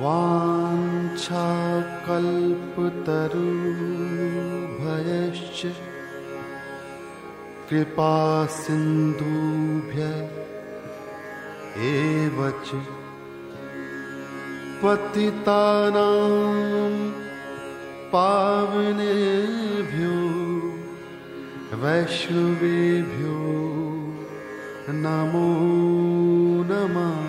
वाञ्छाकल्पतरुभयश्च कृपा सिन्धुभ्य एव च पतितानां पावनेभ्यो वैष्णवेभ्यो नमो नमः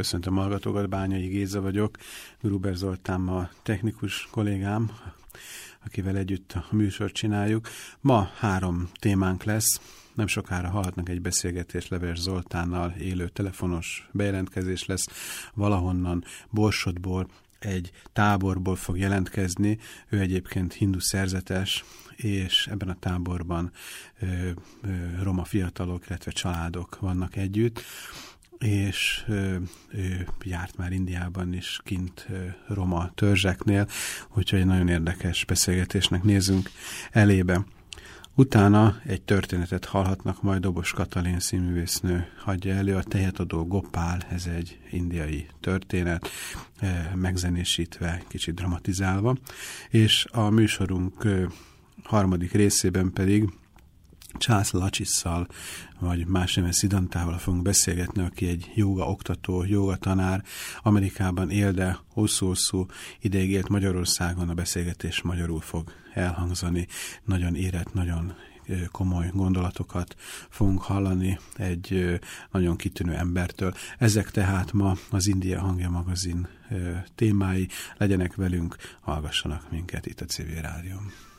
Köszöntöm a hallgatókat, Bányai Géza vagyok, Gruber Zoltán a technikus kollégám, akivel együtt a műsort csináljuk. Ma három témánk lesz, nem sokára hallhatnak egy beszélgetés Leves Zoltánnal, élő telefonos bejelentkezés lesz, valahonnan Borsodból, egy táborból fog jelentkezni, ő egyébként hindu szerzetes, és ebben a táborban ö, ö, roma fiatalok, illetve családok vannak együtt és ő, ő járt már Indiában is kint roma törzseknél, úgyhogy egy nagyon érdekes beszélgetésnek nézünk elébe. Utána egy történetet hallhatnak majd Dobos Katalin színművésznő hagyja elő, a tehetadó Gopál, ez egy indiai történet, megzenésítve, kicsit dramatizálva, és a műsorunk harmadik részében pedig Csász Lacsisszal, vagy más neves Szidantával fogunk beszélgetni, aki egy joga oktató, joga tanár, Amerikában él, de hosszú-hosszú ideig élt Magyarországon, a beszélgetés magyarul fog elhangzani. Nagyon érett, nagyon komoly gondolatokat fogunk hallani egy nagyon kitűnő embertől. Ezek tehát ma az India Hangja magazin témái. Legyenek velünk, hallgassanak minket itt a CV Rádión.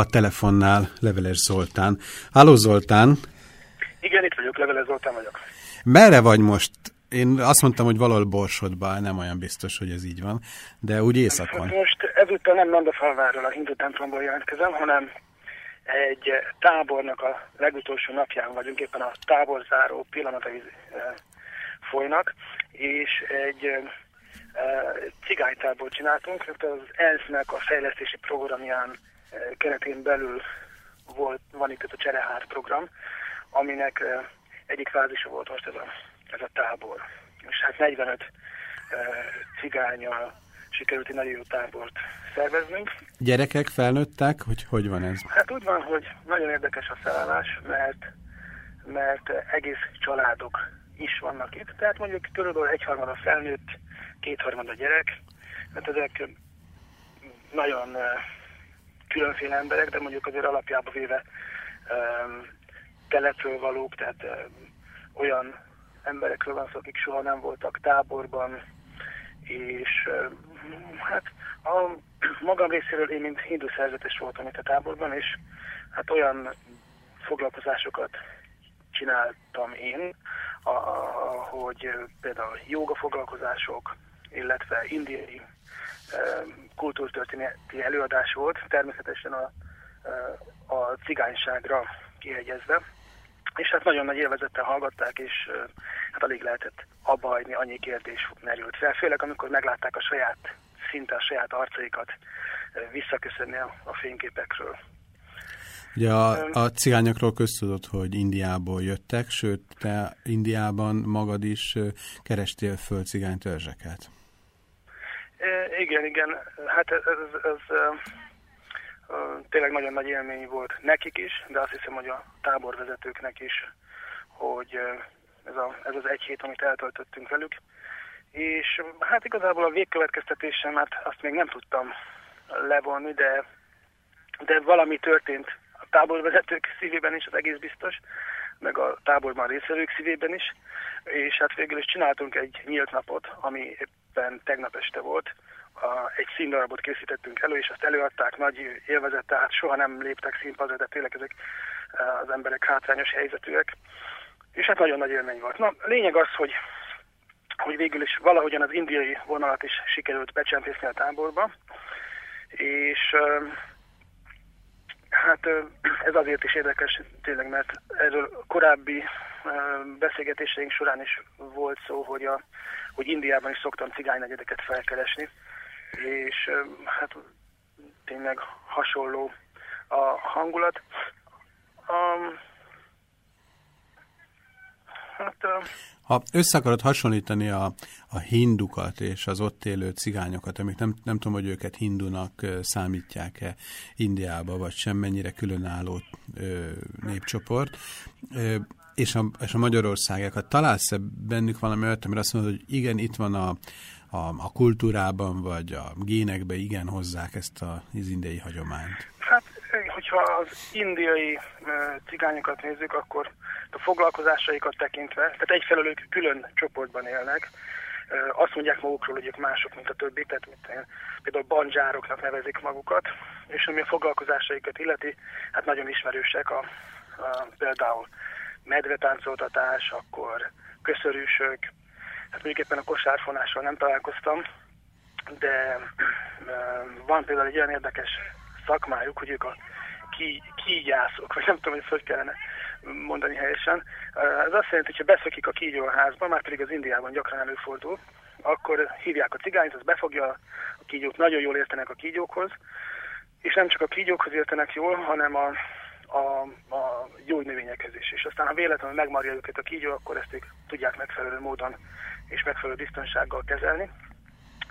A telefonnál Leveles Zoltán. Háló Zoltán! Igen, itt vagyok, Leveles Zoltán vagyok. Merre vagy most? Én azt mondtam, hogy valahol Borsodban, nem olyan biztos, hogy ez így van, de úgy éjszakon. Hát most ezúttal nem Nandafalváról, a hindu templomból jelentkezem, hanem egy tábornak a legutolsó napján vagyunk, éppen a táborzáró pillanatai folynak, és egy cigánytábor csináltunk, mert az ENSZ-nek a fejlesztési programján keretén belül volt, van itt ez a Cserehár program, aminek egyik fázisa volt most ez a, ez a tábor. És hát 45 cigánya sikerült egy nagyon jó tábort szerveznünk. Gyerekek felnőttek, hogy hogy van ez? Hát úgy van, hogy nagyon érdekes a felállás, mert, mert egész családok is vannak itt. Tehát mondjuk körülbelül egyharmada felnőtt, kétharmada gyerek, mert ezek nagyon különféle emberek, de mondjuk azért alapjába véve um, telepről valók, tehát um, olyan emberekről van szó, akik soha nem voltak táborban, és um, hát a magam részéről én, mint hindu szerzetes voltam itt a táborban, és hát olyan foglalkozásokat csináltam én, a, a, hogy például joga foglalkozások, illetve indiai kultúrtörténeti előadás volt, természetesen a, a cigányságra kihegyezve. És hát nagyon nagy élvezettel hallgatták, és hát alig lehetett abba hagyni, annyi kérdés merült fel. Főleg amikor meglátták a saját, szinte a saját arcaikat visszaköszönni a, a fényképekről. Ugye a, a cigányokról köztudott, hogy Indiából jöttek, sőt, te Indiában magad is kerestél föl cigánytörzseket. Igen, igen. Hát ez, ez, ez tényleg nagyon nagy élmény volt nekik is, de azt hiszem, hogy a táborvezetőknek is, hogy ez, a, ez az egy hét, amit eltöltöttünk velük. És hát igazából a végkövetkeztetésem, hát azt még nem tudtam levonni, de, de valami történt a táborvezetők szívében is, az egész biztos, meg a táborban részvevők szívében is, és hát végül is csináltunk egy nyílt napot, ami éppen tegnap este volt, a, egy színdarabot készítettünk elő, és azt előadták nagy élvezet, tehát soha nem léptek színpadra, de tényleg ezek e, az emberek hátrányos helyzetűek. És hát nagyon nagy élmény volt. Na, lényeg az, hogy, hogy végül is valahogyan az indiai vonalat is sikerült becsempészni a táborba, és e, hát ez azért is érdekes tényleg, mert erről korábbi beszélgetéseink során is volt szó, hogy, a, hogy Indiában is szoktam cigánynegyedeket felkeresni, és hát tényleg hasonló a hangulat. Um, hát, ha össze akarod hasonlítani a, a hindukat és az ott élő cigányokat, amik nem, nem tudom, hogy őket hindunak számítják-e Indiába, vagy sem mennyire különálló ö, népcsoport, ö, és a, és a magyarországokat találsz-e bennük valami olyat, amire azt mondod, hogy igen, itt van a, a, a kultúrában vagy a génekbe igen hozzák ezt a, az indiai hagyományt? Hát, hogyha az indiai cigányokat nézzük, akkor a foglalkozásaikat tekintve, tehát egyfelől ők külön csoportban élnek, azt mondják magukról, hogy ők mások, mint a többi, tehát mint, például bandzsároknak nevezik magukat, és ami a foglalkozásaikat illeti, hát nagyon ismerősek a, a például medvetáncoltatás, akkor köszörűsök, hát mondjuk éppen a kosárfonással nem találkoztam, de van például egy olyan érdekes szakmájuk, hogy ők a ki, kígyászok, vagy nem tudom, hogy ezt hogy kellene mondani helyesen. Ez azt jelenti, hogy ha beszökik a kígyó a házba, már pedig az Indiában gyakran előfordul, akkor hívják a cigányt, az befogja a kígyót, nagyon jól értenek a kígyókhoz, és nem csak a kígyókhoz értenek jól, hanem a, a, a gyógynövényekhez is. És aztán, ha véletlenül megmarja őket a kígyó, akkor ezt ők tudják megfelelő módon és megfelelő biztonsággal kezelni.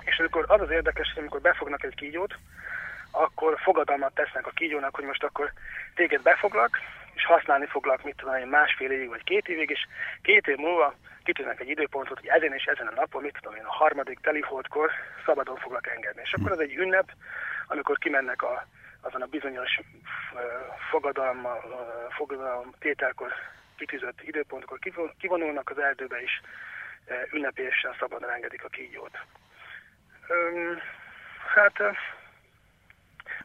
És amikor az az érdekes, hogy amikor befognak egy kígyót, akkor fogadalmat tesznek a kígyónak, hogy most akkor téged befoglak, és használni foglak, mit tudom én, másfél évig vagy két évig, és két év múlva kitűznek egy időpontot, hogy ezen és ezen a napon, mit tudom én, a harmadik teliholdkor szabadon foglak engedni. És akkor az egy ünnep, amikor kimennek a, azon a bizonyos uh, fogadalom, tételkor kitűzött időpontkor kivonulnak az erdőbe is, ünnepélyesen szabadon engedik a kígyót. Hát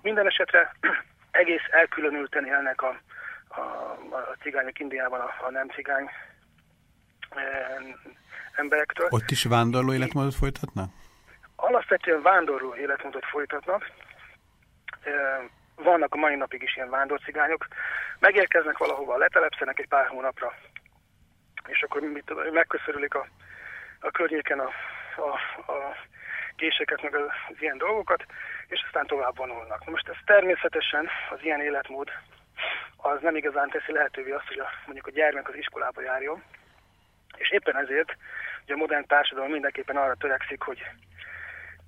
minden esetre egész elkülönülten élnek a, a, a cigányok Indiában, a, a nem cigány emberektől. Ott is vándorló életmódot folytatnak? Alapvetően vándorló életmódot folytatnak. Vannak a mai napig is ilyen vándorcigányok. Megérkeznek valahova, letelepszenek egy pár hónapra, és akkor mit, megköszörülik a, a környéken a, a, a késeket, meg az ilyen dolgokat, és aztán tovább vonulnak. Most ez természetesen az ilyen életmód az nem igazán teszi lehetővé azt, hogy a, mondjuk a gyermek az iskolába járjon, és éppen ezért ugye a modern társadalom mindenképpen arra törekszik, hogy,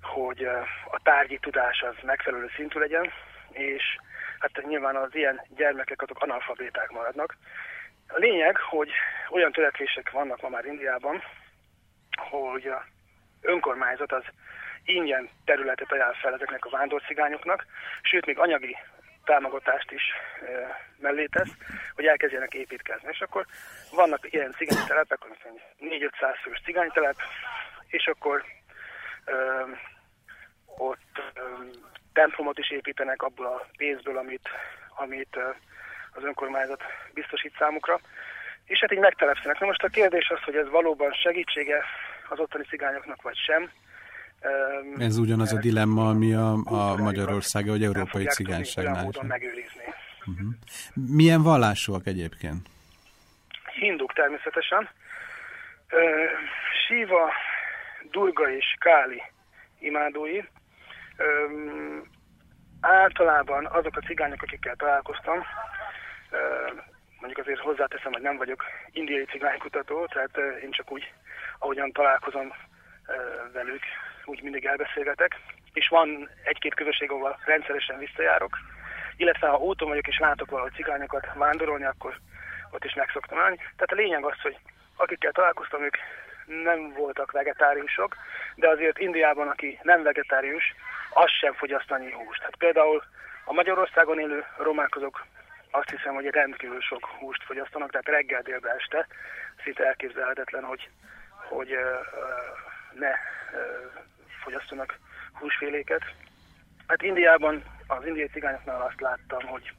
hogy a tárgyi tudás az megfelelő szintű legyen, és hát nyilván az ilyen gyermekek azok analfabéták maradnak. A lényeg, hogy olyan törekvések vannak ma már Indiában, hogy a önkormányzat az ingyen területet ajánl fel ezeknek a vándorcigányoknak, sőt még anyagi támogatást is e, mellé tesz, hogy elkezdjenek építkezni. És akkor vannak ilyen cigánytelepek, 4-500 fős cigánytelep, és akkor e, ott e, templomot is építenek abból a pénzből, amit, amit e, az önkormányzat biztosít számukra. És hát így megtelepszenek. Na most a kérdés az, hogy ez valóban segítsége az ottani cigányoknak, vagy sem. Ez ugyanaz a dilemma, ami a, a Magyarországi vagy európai cigányságnál is. megőrizni. Uh-huh. Milyen vallásúak egyébként? Hinduk természetesen. Siva, Durga és Káli imádói. Általában azok a cigányok, akikkel találkoztam, mondjuk azért hozzáteszem, hogy nem vagyok indiai cigánykutató, tehát én csak úgy, ahogyan találkozom velük, úgy mindig elbeszélgetek, és van egy-két közösség, ahol rendszeresen visszajárok, illetve ha úton vagyok és látok valahogy cigányokat vándorolni, akkor ott is meg szoktam állni. Tehát a lényeg az, hogy akikkel találkoztam, ők nem voltak vegetáriusok, de azért Indiában, aki nem vegetárius, az sem fogyaszt annyi húst. Hát például a Magyarországon élő romák azok azt hiszem, hogy rendkívül sok húst fogyasztanak, tehát reggel, délbe, este szinte elképzelhetetlen, hogy, hogy ne fogyasztanak húsféléket. Hát Indiában, az indiai cigányoknál azt láttam, hogy,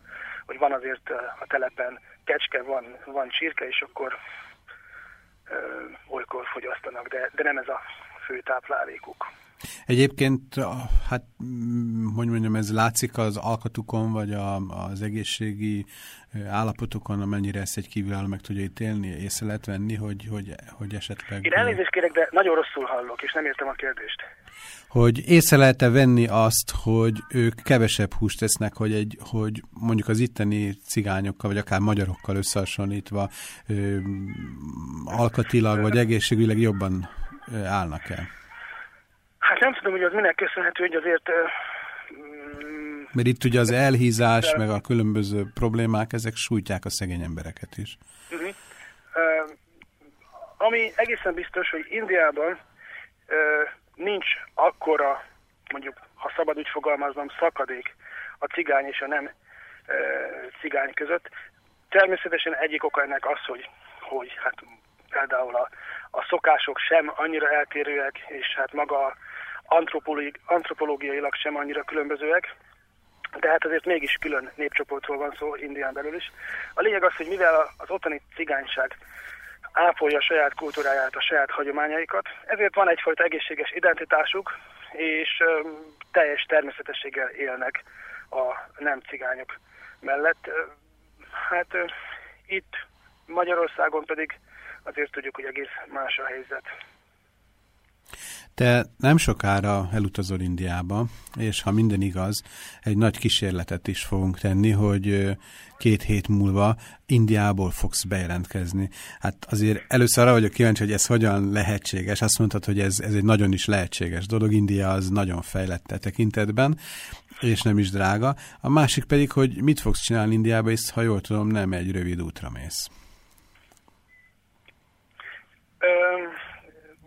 hogy van azért a telepen kecske, van, van csirke, és akkor ö, olykor fogyasztanak, de, de nem ez a fő táplálékuk. Egyébként, hát, hogy mondjam, ez látszik az alkatukon, vagy a, az egészségi állapotokon, amennyire ezt egy kívülálló meg tudja ítélni, észre lehet venni, hogy, hogy, hogy esetleg... Én elnézést kérek, de nagyon rosszul hallok, és nem értem a kérdést. Hogy észre lehet-e venni azt, hogy ők kevesebb húst tesznek, hogy, egy, hogy mondjuk az itteni cigányokkal, vagy akár magyarokkal összehasonlítva ö, alkatilag, vagy egészségügyleg jobban állnak el? Hát nem tudom, hogy az minek köszönhető, hogy azért... Mm, Mert itt ugye az elhízás, meg a különböző problémák, ezek sújtják a szegény embereket is. Uh -huh. uh, ami egészen biztos, hogy Indiában uh, nincs akkora, mondjuk, ha szabad úgy fogalmaznom, szakadék a cigány és a nem uh, cigány között. Természetesen egyik oka ennek az, hogy, hogy hát például a, a szokások sem annyira eltérőek, és hát maga antropológiailag sem annyira különbözőek, de hát azért mégis külön népcsoportról van szó Indián belül is. A lényeg az, hogy mivel az ottani cigányság ápolja a saját kultúráját, a saját hagyományaikat, ezért van egyfajta egészséges identitásuk, és teljes természetességgel élnek a nem cigányok mellett. Hát itt Magyarországon pedig azért tudjuk, hogy egész más a helyzet. Te nem sokára elutazol Indiába, és ha minden igaz, egy nagy kísérletet is fogunk tenni, hogy két hét múlva Indiából fogsz bejelentkezni. Hát azért először arra vagyok kíváncsi, hogy ez hogyan lehetséges. Azt mondtad, hogy ez, ez egy nagyon is lehetséges dolog. India az nagyon fejlett e tekintetben, és nem is drága. A másik pedig, hogy mit fogsz csinálni Indiába, és ha jól tudom, nem egy rövid útra mész.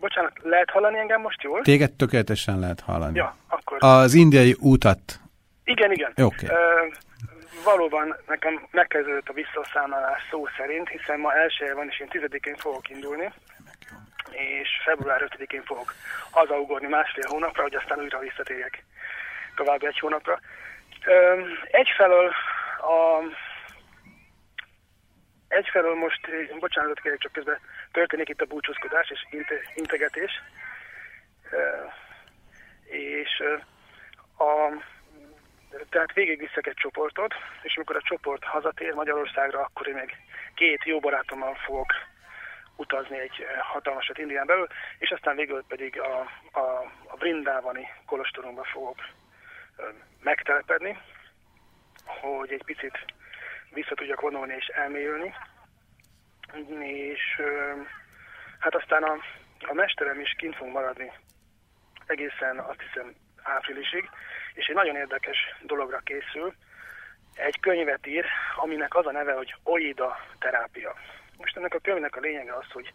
Bocsánat, lehet hallani engem most jól? Téged tökéletesen lehet hallani. Ja, akkor... Az indiai útat. Igen, igen. Okay. Uh, valóban nekem megkezdődött a visszaszámolás szó szerint, hiszen ma első van, és én tizedikén fogok indulni, és február 5-én fogok hazaugorni másfél hónapra, hogy aztán újra visszatérjek tovább egy hónapra. Uh, egyfelől a, egyfelől most, bocsánatot kérek, csak közben történik itt a búcsúzkodás és integetés. És a, tehát végigviszek egy csoportot, és amikor a csoport hazatér Magyarországra, akkor én még két jó barátommal fogok utazni egy hatalmasat Indián belül, és aztán végül pedig a, a, a Vrindávani kolostorunkba fogok megtelepedni, hogy egy picit vissza tudjak vonulni és elmélyülni. És hát aztán a, a mesterem is kint fog maradni egészen azt hiszem áprilisig, és egy nagyon érdekes dologra készül. Egy könyvet ír, aminek az a neve, hogy Oida terápia. Most ennek a könyvnek a lényege az, hogy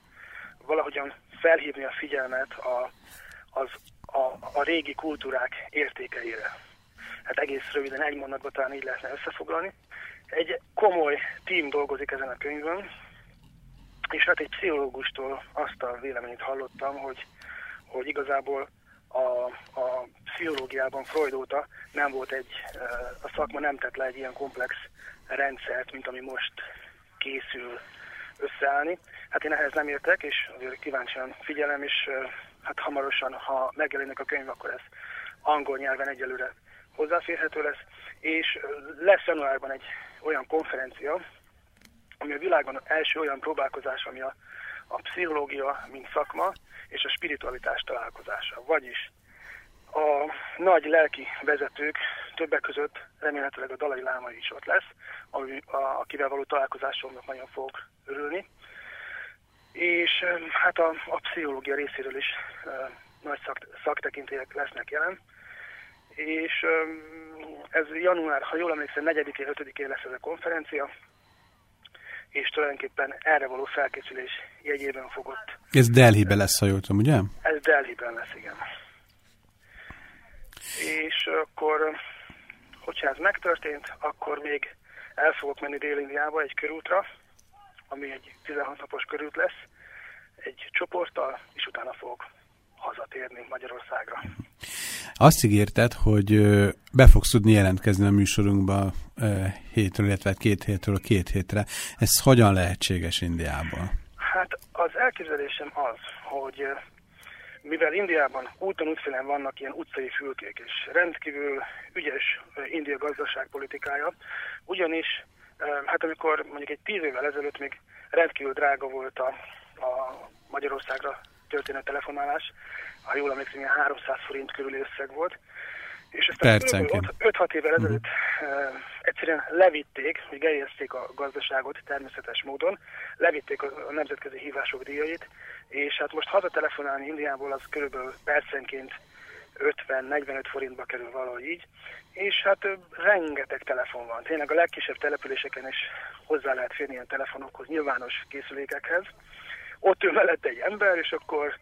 valahogyan felhívni a figyelmet a, az, a, a régi kultúrák értékeire. Hát egész röviden egy mondatban talán így lehetne összefoglalni. Egy komoly tím dolgozik ezen a könyvön, és hát egy pszichológustól azt a véleményét hallottam, hogy, hogy igazából a, a pszichológiában Freud óta nem volt egy, a szakma nem tett le egy ilyen komplex rendszert, mint ami most készül összeállni. Hát én ehhez nem értek, és azért kíváncsian figyelem, és hát hamarosan, ha megjelenik a könyv, akkor ez angol nyelven egyelőre hozzáférhető lesz, és lesz januárban egy olyan konferencia, ami a világban első olyan próbálkozás, ami a, a pszichológia, mint szakma, és a spiritualitás találkozása. Vagyis a nagy lelki vezetők, többek között remélhetőleg a Dalai Láma is ott lesz, ami, a, akivel való találkozásomnak nagyon fog örülni. És hát a, a pszichológia részéről is uh, nagy szak, szaktekintélyek lesznek jelen. És um, ez január, ha jól emlékszem, 4-én, 5-én lesz ez a konferencia, és tulajdonképpen erre való felkészülés jegyében fogott. Ez Delhibe lesz, ha jól tudom, ugye? Ez Delhiben lesz, igen. És akkor, hogyha ez megtörtént, akkor még el fogok menni Dél-Indiába egy körútra, ami egy 16 napos körút lesz, egy csoporttal, és utána fogok hazatérni Magyarországra. Azt ígérted, hogy be fogsz tudni jelentkezni a műsorunkba hétről, illetve két hétről két hétre. Ez hogyan lehetséges Indiában? Hát az elképzelésem az, hogy mivel Indiában úton útfélen vannak ilyen utcai fülkék, és rendkívül ügyes India gazdaságpolitikája, ugyanis hát amikor mondjuk egy tíz évvel ezelőtt még rendkívül drága volt a, a Magyarországra történő telefonálás, ha jól emlékszem, ilyen 300 forint körüli összeg volt, és aztán 5-6 évvel mhm. ezelőtt uh, egyszerűen levitték, hogy gerjezték a gazdaságot természetes módon, levitték a, a nemzetközi hívások díjait, és hát most hazatelefonálni Indiából az körülbelül percenként 50-45 forintba kerül valahogy így, és hát rengeteg telefon van. Tényleg a legkisebb településeken is hozzá lehet férni ilyen telefonokhoz, nyilvános készülékekhez. Ott ül mellett egy ember, és akkor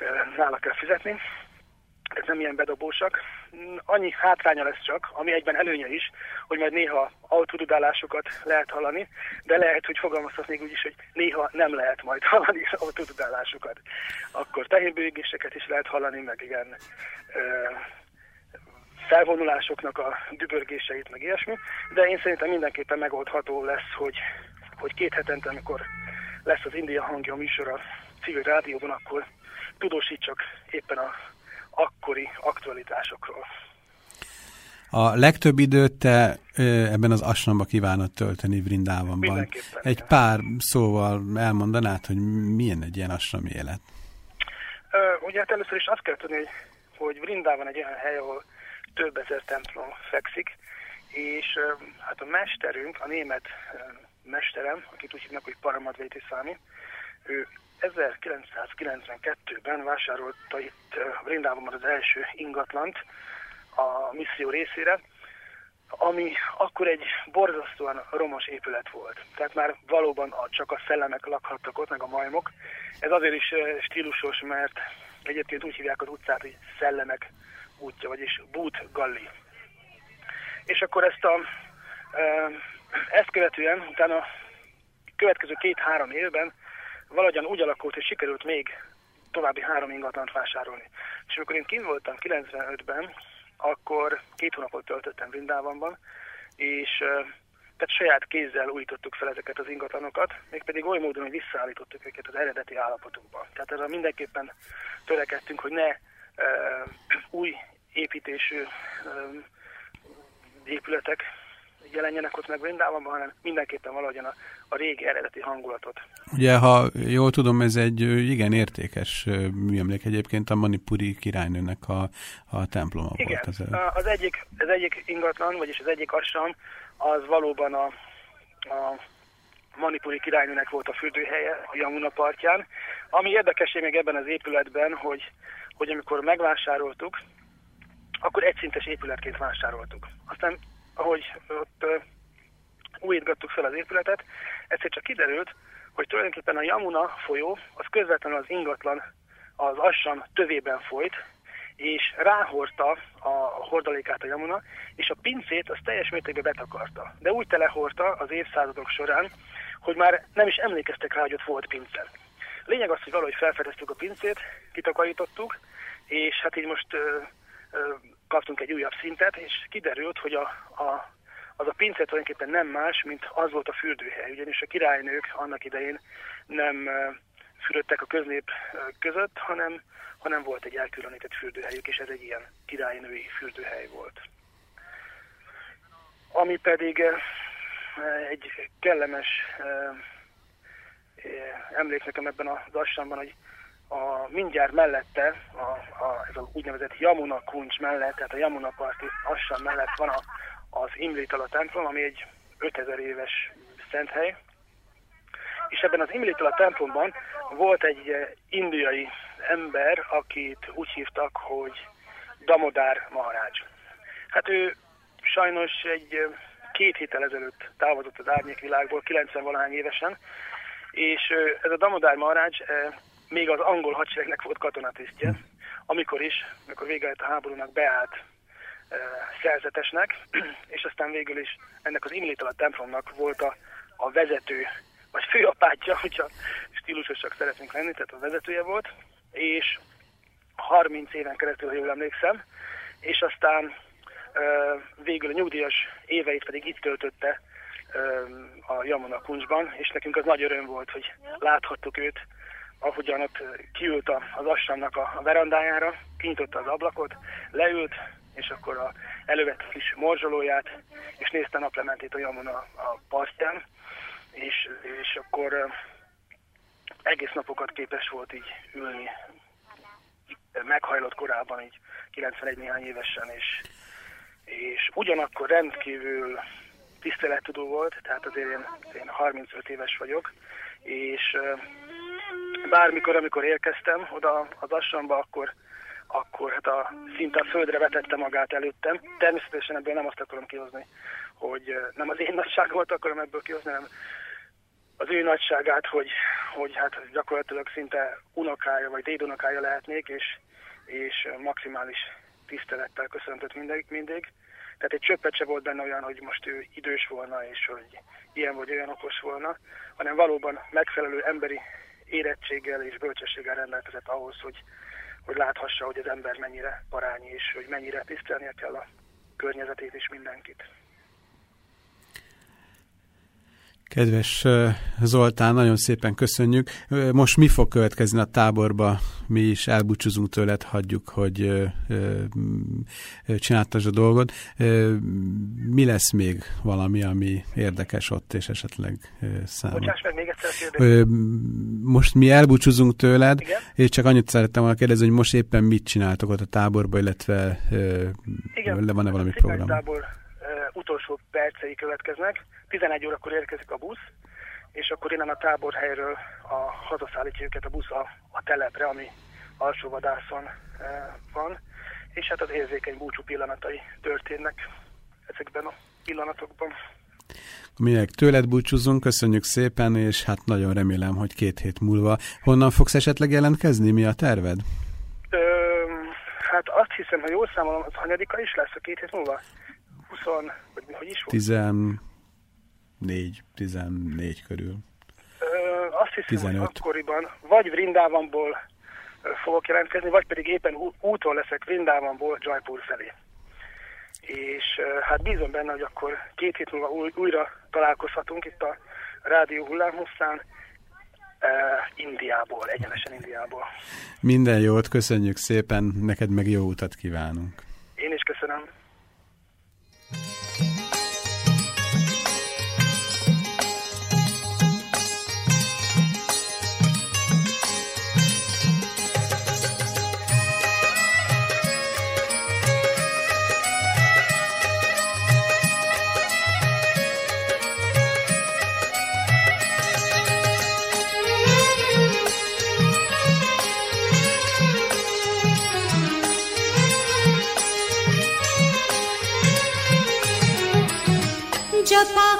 uh, nála kell fizetni, ez nem ilyen bedobósak. Annyi hátránya lesz csak, ami egyben előnye is, hogy majd néha autodudálásokat lehet hallani, de lehet, hogy fogalmazhatnék úgy is, hogy néha nem lehet majd hallani autodudálásokat. Akkor tehénbőgéseket is lehet hallani, meg igen felvonulásoknak a dübörgéseit, meg ilyesmi, de én szerintem mindenképpen megoldható lesz, hogy, hogy két hetente, amikor lesz az India hangja műsor a civil rádióban, akkor tudósítsak éppen a akkori aktualitásokról. A legtöbb időt te ebben az asnamba kívánod tölteni Vrindávamban. Egy pár szóval elmondanád, hogy milyen egy ilyen asnami élet? Ugye hát először is azt kell tudni, hogy, hogy Vrindában egy olyan hely, ahol több ezer templom fekszik, és hát a mesterünk, a német mesterem, akit úgy hívnak, hogy Paramadvéti Számi, ő 1992-ben vásárolta itt Vrindában az első ingatlant a misszió részére, ami akkor egy borzasztóan romos épület volt. Tehát már valóban csak a szellemek lakhattak ott, meg a majmok. Ez azért is stílusos, mert egyébként úgy hívják az utcát, hogy szellemek útja, vagyis Boot Galli. És akkor ezt a ezt követően, utána a következő két-három évben valahogyan úgy alakult, hogy sikerült még további három ingatlant vásárolni. És amikor én kint voltam 95-ben, akkor két hónapot töltöttem Vrindávamban, és tehát saját kézzel újítottuk fel ezeket az ingatlanokat, mégpedig oly módon, hogy visszaállítottuk őket az eredeti állapotukba. Tehát ezzel mindenképpen törekedtünk, hogy ne uh, új építésű uh, épületek jelenjenek ott meg Vrindávamban, hanem mindenképpen valahogyan a, a régi eredeti hangulatot. Ugye, ha jól tudom, ez egy igen értékes műemlék egyébként a Manipuri királynőnek a, a temploma igen, volt. Az, az, egyik, az egyik ingatlan, vagyis az egyik assam, az valóban a, a Manipuri királynőnek volt a fürdőhelye a Yamuna partján. Ami érdekesség még ebben az épületben, hogy, hogy amikor megvásároltuk, akkor egyszintes épületként vásároltuk. Aztán, ahogy ott újítgattuk fel az épületet, egyszer csak kiderült, hogy tulajdonképpen a Yamuna folyó az közvetlenül az ingatlan az Assam tövében folyt, és ráhordta a hordalékát a Yamuna, és a pincét az teljes mértékben betakarta. De úgy telehordta az évszázadok során, hogy már nem is emlékeztek rá, hogy ott volt pince. Lényeg az, hogy valahogy felfedeztük a pincét, kitakarítottuk, és hát így most ö, ö, kaptunk egy újabb szintet, és kiderült, hogy a, a, az a pince tulajdonképpen nem más, mint az volt a fürdőhely, ugyanis a királynők annak idején nem fürödtek a köznép között, hanem, hanem volt egy elkülönített fürdőhelyük, és ez egy ilyen királynői fürdőhely volt. Ami pedig egy kellemes emlék nekem ebben az assamban, hogy a, mindjárt mellette, a, a, ez az úgynevezett Yamuna kuncs mellett, tehát a Yamuna parti assam mellett van a, az Imlitala templom, ami egy 5000 éves szenthely, és ebben az Imlitala templomban volt egy eh, indiai ember, akit úgy hívtak, hogy Damodár Maharács. Hát ő sajnos egy eh, két héttel ezelőtt távozott az árnyékvilágból, 90 valahány évesen, és eh, ez a Damodár Maharács még az angol hadseregnek volt katonatisztje, amikor is, amikor vége a háborúnak beállt szerzetesnek, és aztán végül is ennek az Imlitala templomnak volt a, a vezető vagy főapátja, hogyha stílusosak szeretnénk lenni, tehát a vezetője volt, és 30 éven keresztül, ha jól emlékszem, és aztán végül a nyugdíjas éveit pedig itt töltötte a Jamona kuncsban, és nekünk az nagy öröm volt, hogy láthattuk őt, ahogyan ott kiült az assamnak a verandájára, kinyitotta az ablakot, leült, és akkor a, elővette a kis morzsolóját, és nézte a naplementét a Jamona a partján, és, és akkor egész napokat képes volt így ülni, meghajlott korábban, így 91 néhány évesen, és, és ugyanakkor rendkívül tisztelettudó volt, tehát azért én, én 35 éves vagyok, és bármikor, amikor érkeztem oda az Assamba, akkor, akkor hát a, szinte a földre vetette magát előttem. Természetesen ebből nem azt akarom kihozni, hogy nem az én nagyságomat akarom ebből kihozni, hanem az ő nagyságát, hogy, hogy hát gyakorlatilag szinte unokája vagy dédunokája lehetnék, és, és maximális tisztelettel köszöntött mindig, mindig. Tehát egy csöppet se volt benne olyan, hogy most ő idős volna, és hogy ilyen vagy olyan okos volna, hanem valóban megfelelő emberi érettséggel és bölcsességgel rendelkezett ahhoz, hogy, hogy láthassa, hogy az ember mennyire parányi, és hogy mennyire tisztelnie kell a környezetét és mindenkit. Kedves Zoltán, nagyon szépen köszönjük. Most mi fog következni a táborba? Mi is elbúcsúzunk tőled, hagyjuk, hogy csináltas a dolgot. Mi lesz még valami, ami érdekes ott, és esetleg számomra? meg még egyszer Most mi elbúcsúzunk tőled, Igen? és csak annyit szerettem volna kérdezni, hogy most éppen mit csináltok ott a táborba, illetve van-e valami program? tábor utolsó percei következnek 11 órakor érkezik a busz, és akkor innen a táborhelyről a, hazaszállítja őket a busz a, a telepre, ami alsó vadászon e, van, és hát az érzékeny búcsú pillanatai történnek ezekben a pillanatokban. Mi tőled búcsúzunk, köszönjük szépen, és hát nagyon remélem, hogy két hét múlva. Honnan fogsz esetleg jelentkezni? Mi a terved? Ö, hát azt hiszem, ha jól számolom, az hanyadika is lesz a két hét múlva? 20, vagy hogy is volt? 14, 14 körül. Ö, azt hiszem, 15. hogy akkoriban vagy Vrindávamból fogok jelentkezni, vagy pedig éppen úton leszek Vrindávamból Jaipur felé. és hát bízom benne, hogy akkor két hét múlva új, újra találkozhatunk itt a Rádió hullámhosszán, Indiából, egyenesen Indiából. Minden jót, köszönjük szépen, neked meg jó utat kívánunk. Én is köszönöm.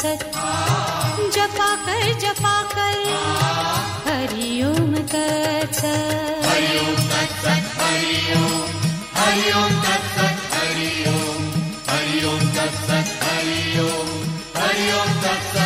सत्। जपा कर जपा कर हरि ओम हरि ओम ओम् हरि ओम हरि ओम ओम् हरि ओम हरि ओम ओम् हरि ओम हरि ओम ओं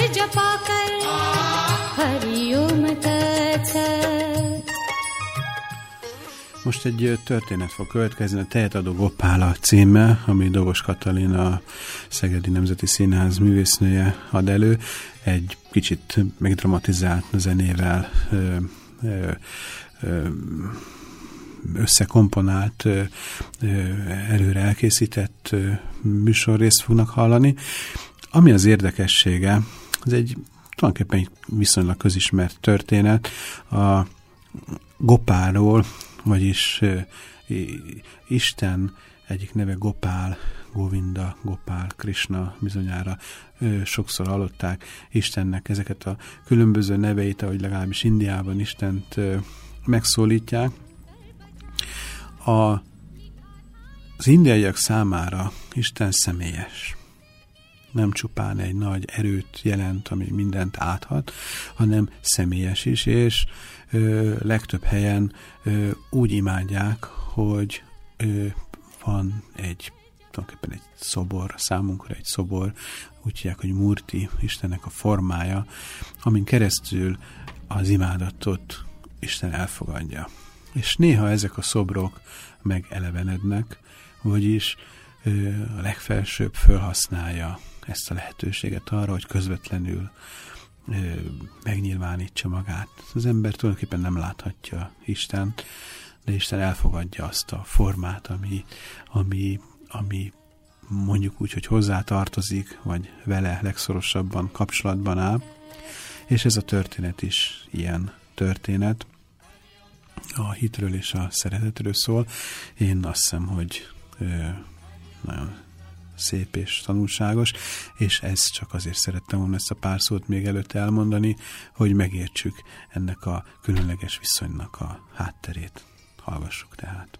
कर जपा कर हरि ओम तत्सत Most egy ö, történet fog következni, a Tehetadó Gopála címmel, ami Dobos Katalina, a Szegedi Nemzeti Színház művésznője ad elő, egy kicsit megdramatizált zenével, ö, ö, ö, összekomponált, ö, ö, előre elkészített ö, műsorrészt fognak hallani. Ami az érdekessége, ez egy tulajdonképpen egy viszonylag közismert történet. A Gopáról, vagyis Isten egyik neve Gopál, Govinda, Gopál, Krishna bizonyára sokszor hallották Istennek ezeket a különböző neveit, ahogy legalábbis Indiában Istent megszólítják. A, az indiaiak számára Isten személyes. Nem csupán egy nagy erőt jelent, ami mindent áthat, hanem személyes is, és ö, legtöbb helyen ö, úgy imádják, hogy ö, van egy tulajdonképpen egy szobor, számunkra egy szobor, úgy hívják, hogy Murti, Istennek a formája, amin keresztül az imádatot Isten elfogadja. És néha ezek a szobrok megelevenednek, vagyis a legfelsőbb felhasználja ezt a lehetőséget arra, hogy közvetlenül megnyilvánítsa magát. Az ember tulajdonképpen nem láthatja Isten, de Isten elfogadja azt a formát, ami, ami, ami mondjuk úgy, hogy hozzá tartozik, vagy vele legszorosabban kapcsolatban áll. És ez a történet is ilyen történet. A hitről és a szeretetről szól. Én azt hiszem, hogy ö, nagyon szép és tanulságos, és ez csak azért szerettem volna ezt a pár szót még előtt elmondani, hogy megértsük ennek a különleges viszonynak a hátterét. Hallgassuk tehát.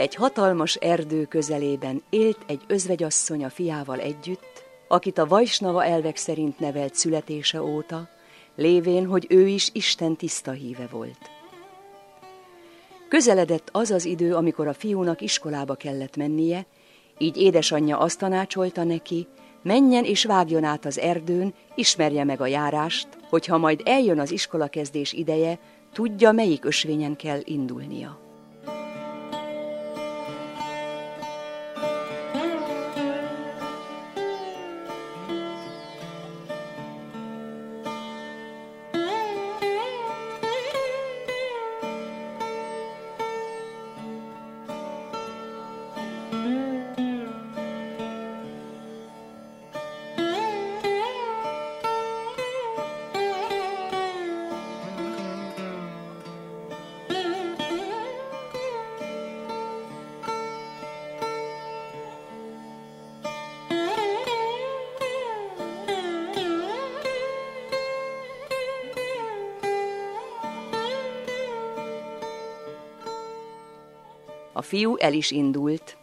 Egy hatalmas erdő közelében élt egy özvegyasszony a fiával együtt, akit a Vajsnava elvek szerint nevelt születése óta, lévén, hogy ő is Isten tiszta híve volt. Közeledett az az idő, amikor a fiúnak iskolába kellett mennie, így édesanyja azt tanácsolta neki, menjen és vágjon át az erdőn, ismerje meg a járást, hogyha majd eljön az iskolakezdés ideje, tudja, melyik ösvényen kell indulnia. El is indult,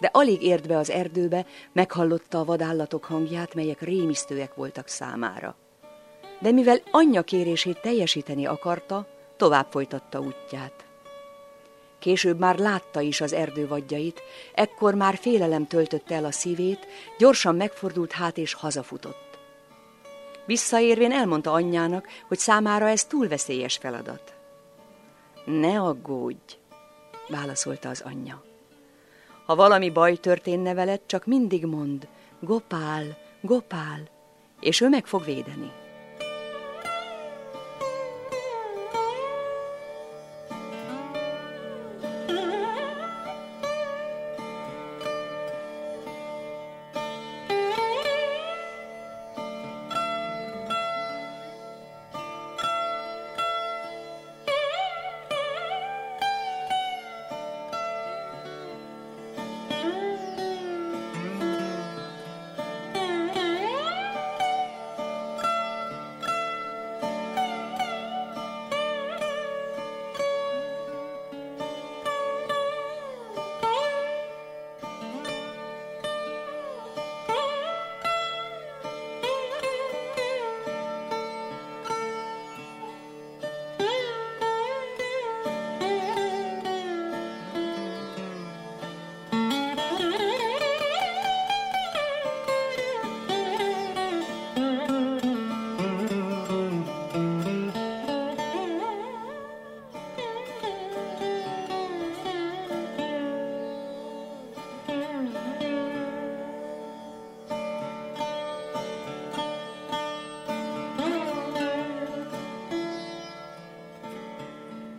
de alig ért be az erdőbe, meghallotta a vadállatok hangját, melyek rémisztőek voltak számára. De mivel anyja kérését teljesíteni akarta, tovább folytatta útját. Később már látta is az erdő vadjait, ekkor már félelem töltötte el a szívét, gyorsan megfordult hát és hazafutott. Visszaérvén elmondta anyjának, hogy számára ez túl veszélyes feladat. Ne aggódj, válaszolta az anyja. Ha valami baj történne veled, csak mindig mond, Gopál, Gopál, és ő meg fog védeni.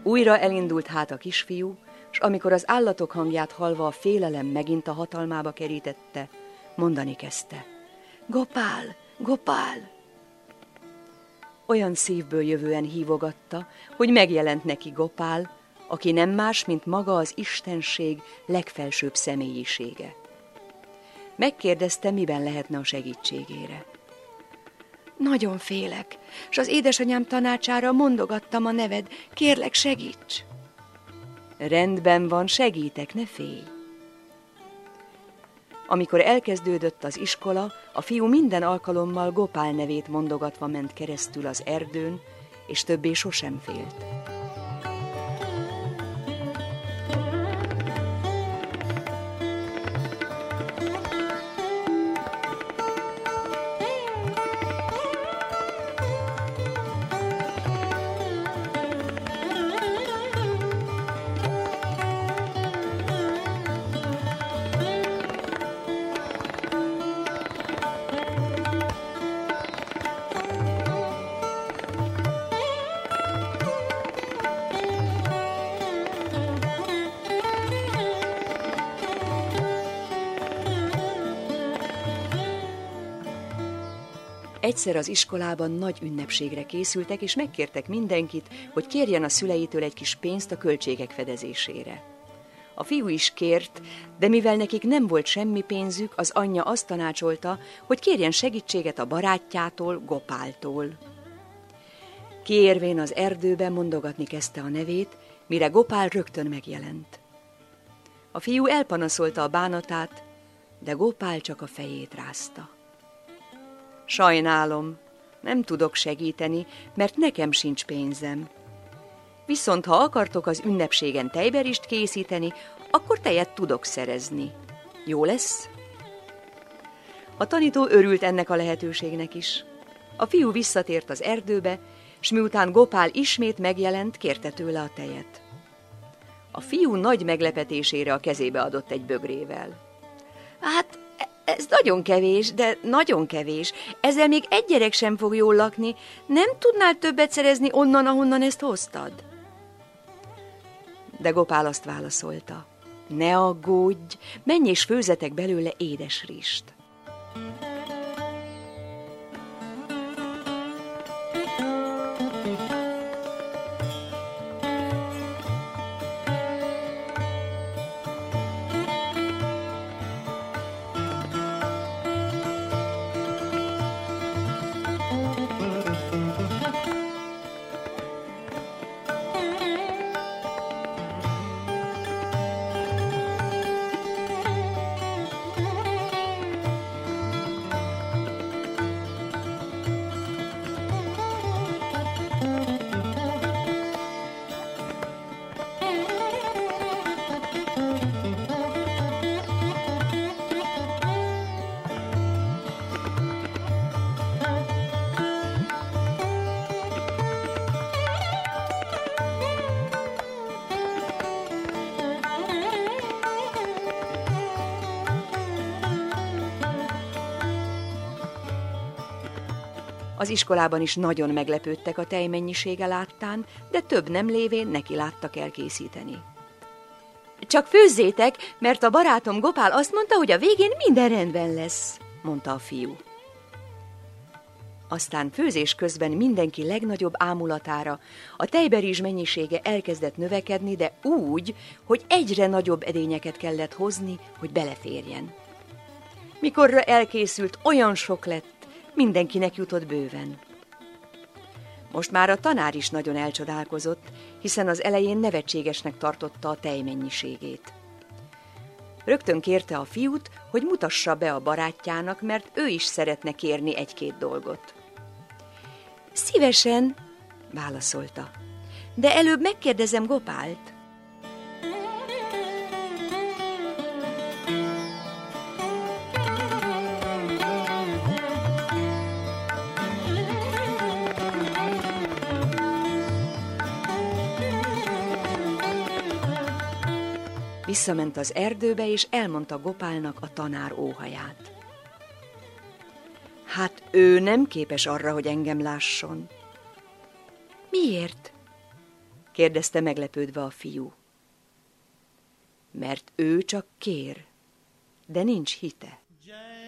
Újra elindult hát a kisfiú, és amikor az állatok hangját hallva a félelem megint a hatalmába kerítette, mondani kezdte. Gopál, Gopál! Olyan szívből jövően hívogatta, hogy megjelent neki Gopál, aki nem más, mint maga az Istenség legfelsőbb személyisége. Megkérdezte, miben lehetne a segítségére. Nagyon félek, és az édesanyám tanácsára mondogattam a neved. Kérlek, segíts! Rendben van, segítek, ne félj! Amikor elkezdődött az iskola, a fiú minden alkalommal Gopál nevét mondogatva ment keresztül az erdőn, és többé sosem félt. Egyszer az iskolában nagy ünnepségre készültek, és megkértek mindenkit, hogy kérjen a szüleitől egy kis pénzt a költségek fedezésére. A fiú is kért, de mivel nekik nem volt semmi pénzük, az anyja azt tanácsolta, hogy kérjen segítséget a barátjától, Gopáltól. Kiérvén az erdőben mondogatni kezdte a nevét, mire Gopál rögtön megjelent. A fiú elpanaszolta a bánatát, de Gopál csak a fejét rázta. Sajnálom, nem tudok segíteni, mert nekem sincs pénzem. Viszont ha akartok az ünnepségen tejberist készíteni, akkor tejet tudok szerezni. Jó lesz? A tanító örült ennek a lehetőségnek is. A fiú visszatért az erdőbe, s miután Gopál ismét megjelent, kérte tőle a tejet. A fiú nagy meglepetésére a kezébe adott egy bögrével. Hát, ez nagyon kevés, de nagyon kevés. Ezzel még egy gyerek sem fog jól lakni. Nem tudnál többet szerezni onnan, ahonnan ezt hoztad? De Gopál azt válaszolta. Ne aggódj, menj és főzetek belőle édes rist. Az iskolában is nagyon meglepődtek a tejmennyisége láttán, de több nem lévén neki láttak elkészíteni. Csak főzzétek, mert a barátom Gopál azt mondta, hogy a végén minden rendben lesz, mondta a fiú. Aztán főzés közben mindenki legnagyobb ámulatára a tejberizs mennyisége elkezdett növekedni, de úgy, hogy egyre nagyobb edényeket kellett hozni, hogy beleférjen. Mikorra elkészült, olyan sok lett, mindenkinek jutott bőven. Most már a tanár is nagyon elcsodálkozott, hiszen az elején nevetségesnek tartotta a tejmennyiségét. Rögtön kérte a fiút, hogy mutassa be a barátjának, mert ő is szeretne kérni egy-két dolgot. Szívesen, válaszolta, de előbb megkérdezem Gopált. Visszament az erdőbe, és elmondta Gopálnak a tanár óhaját. Hát ő nem képes arra, hogy engem lásson. Miért? kérdezte meglepődve a fiú. Mert ő csak kér, de nincs hite. Jai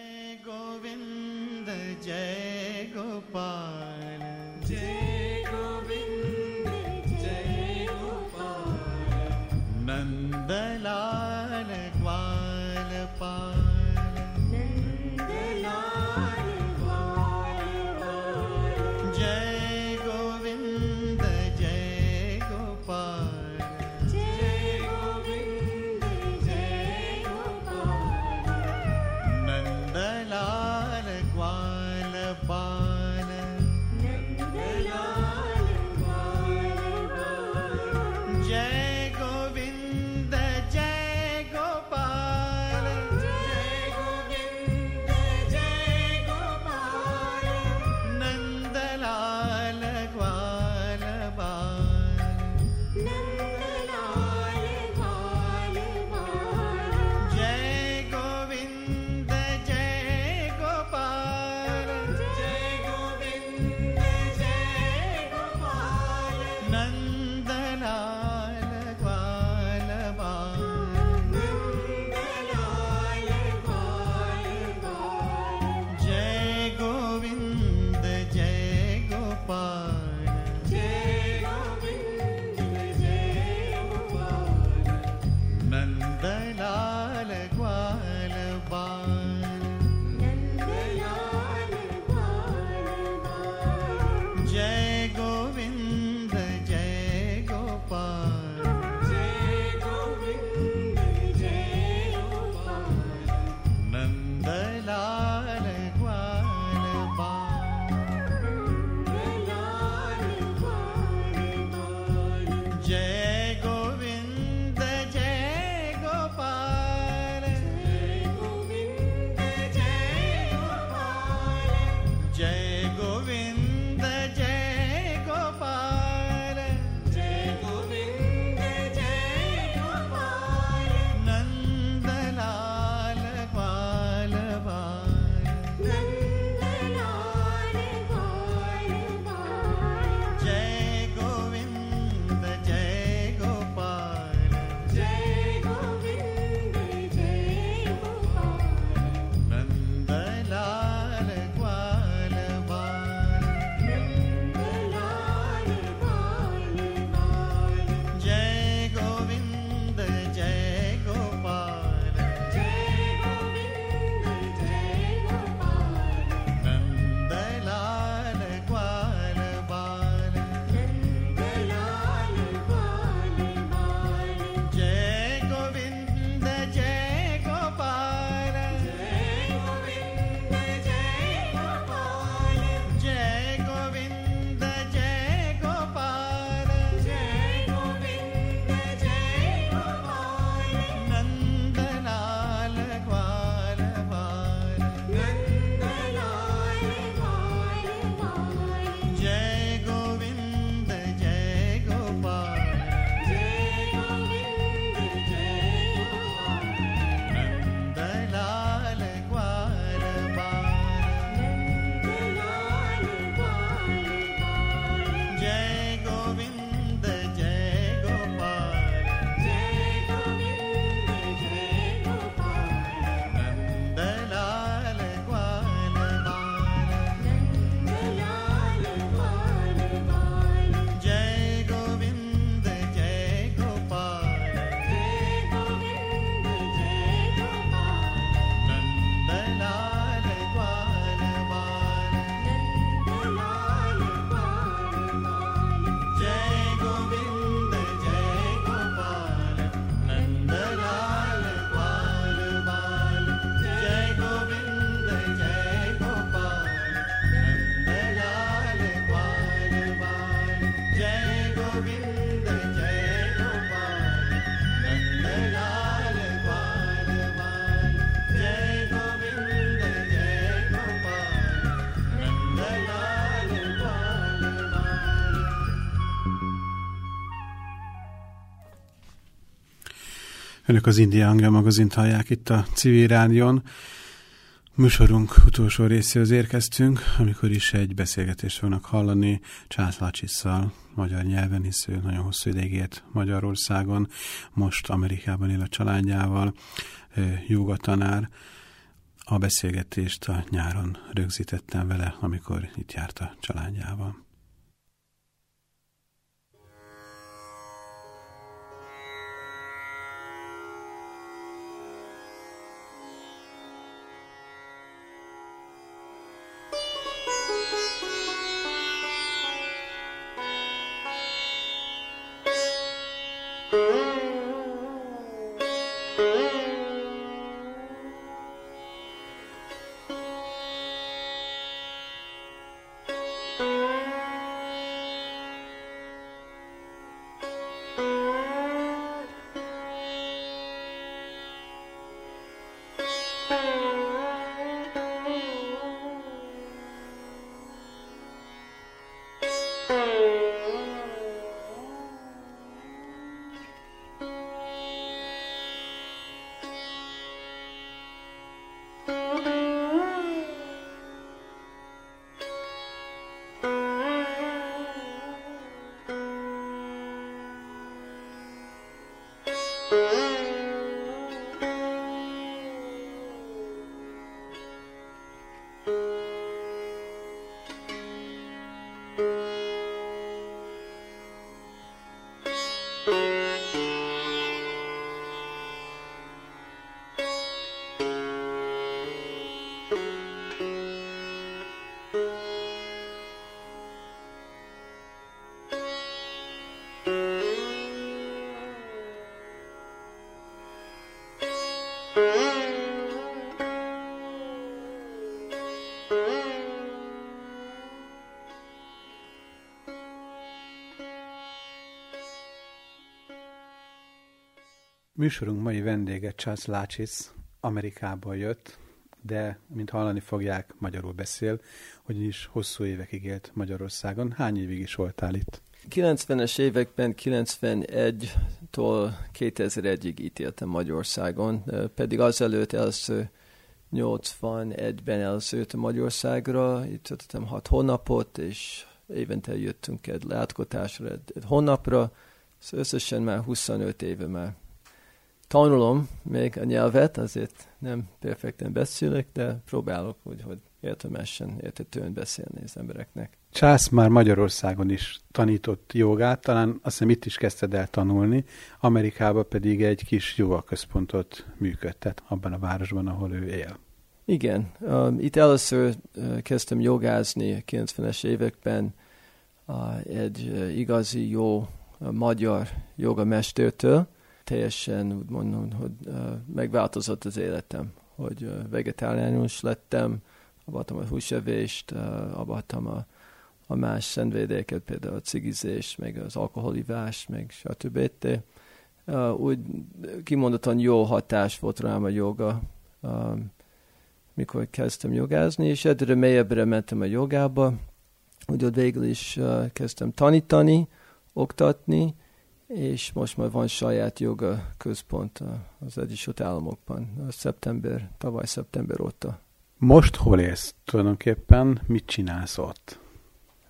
Önök az India Anglia magazint hallják itt a civil rádión. Műsorunk utolsó részéhez érkeztünk, amikor is egy beszélgetést fognak hallani Csász Lacsisszal, magyar nyelven, hisz ő nagyon hosszú ideig élt Magyarországon, most Amerikában él a családjával, joga tanár. A beszélgetést a nyáron rögzítettem vele, amikor itt járt a családjával. Música Műsorunk mai vendége Charles Lácsis, Amerikából jött, de, mint hallani fogják, magyarul beszél, hogy is hosszú évekig élt Magyarországon. Hány évig is voltál itt? 90-es években, 91-tól 2001-ig itt éltem Magyarországon, pedig azelőtt első 81-ben először Magyarországra, itt töltöttem 6 hónapot, és évente jöttünk egy látogatásra, egy hónapra, szóval összesen már 25 éve már tanulom még a nyelvet, azért nem perfekten beszélek, de próbálok úgy, hogy értelmesen, értetően beszélni az embereknek. Csász már Magyarországon is tanított jogát, talán azt hiszem itt is kezdted el tanulni, Amerikában pedig egy kis jogaközpontot működtet abban a városban, ahol ő él. Igen, um, itt először uh, kezdtem jogázni a 90-es években uh, egy uh, igazi jó uh, magyar jogamestertől, teljesen úgy mondom, hogy megváltozott az életem, hogy uh, vegetáriánus lettem, abadtam a húsevést, uh, a, a más szenvedélyeket, például a cigizés, meg az alkoholivás, meg stb. Uh, úgy kimondottan jó hatás volt rám a joga, mikor kezdtem jogázni, és egyre mélyebbre mentem a jogába, úgy végül is kezdtem tanítani, oktatni, és most már van saját joga központ az Egyesült Államokban, szeptember, tavaly szeptember óta. Most hol élsz tulajdonképpen? Mit csinálsz ott?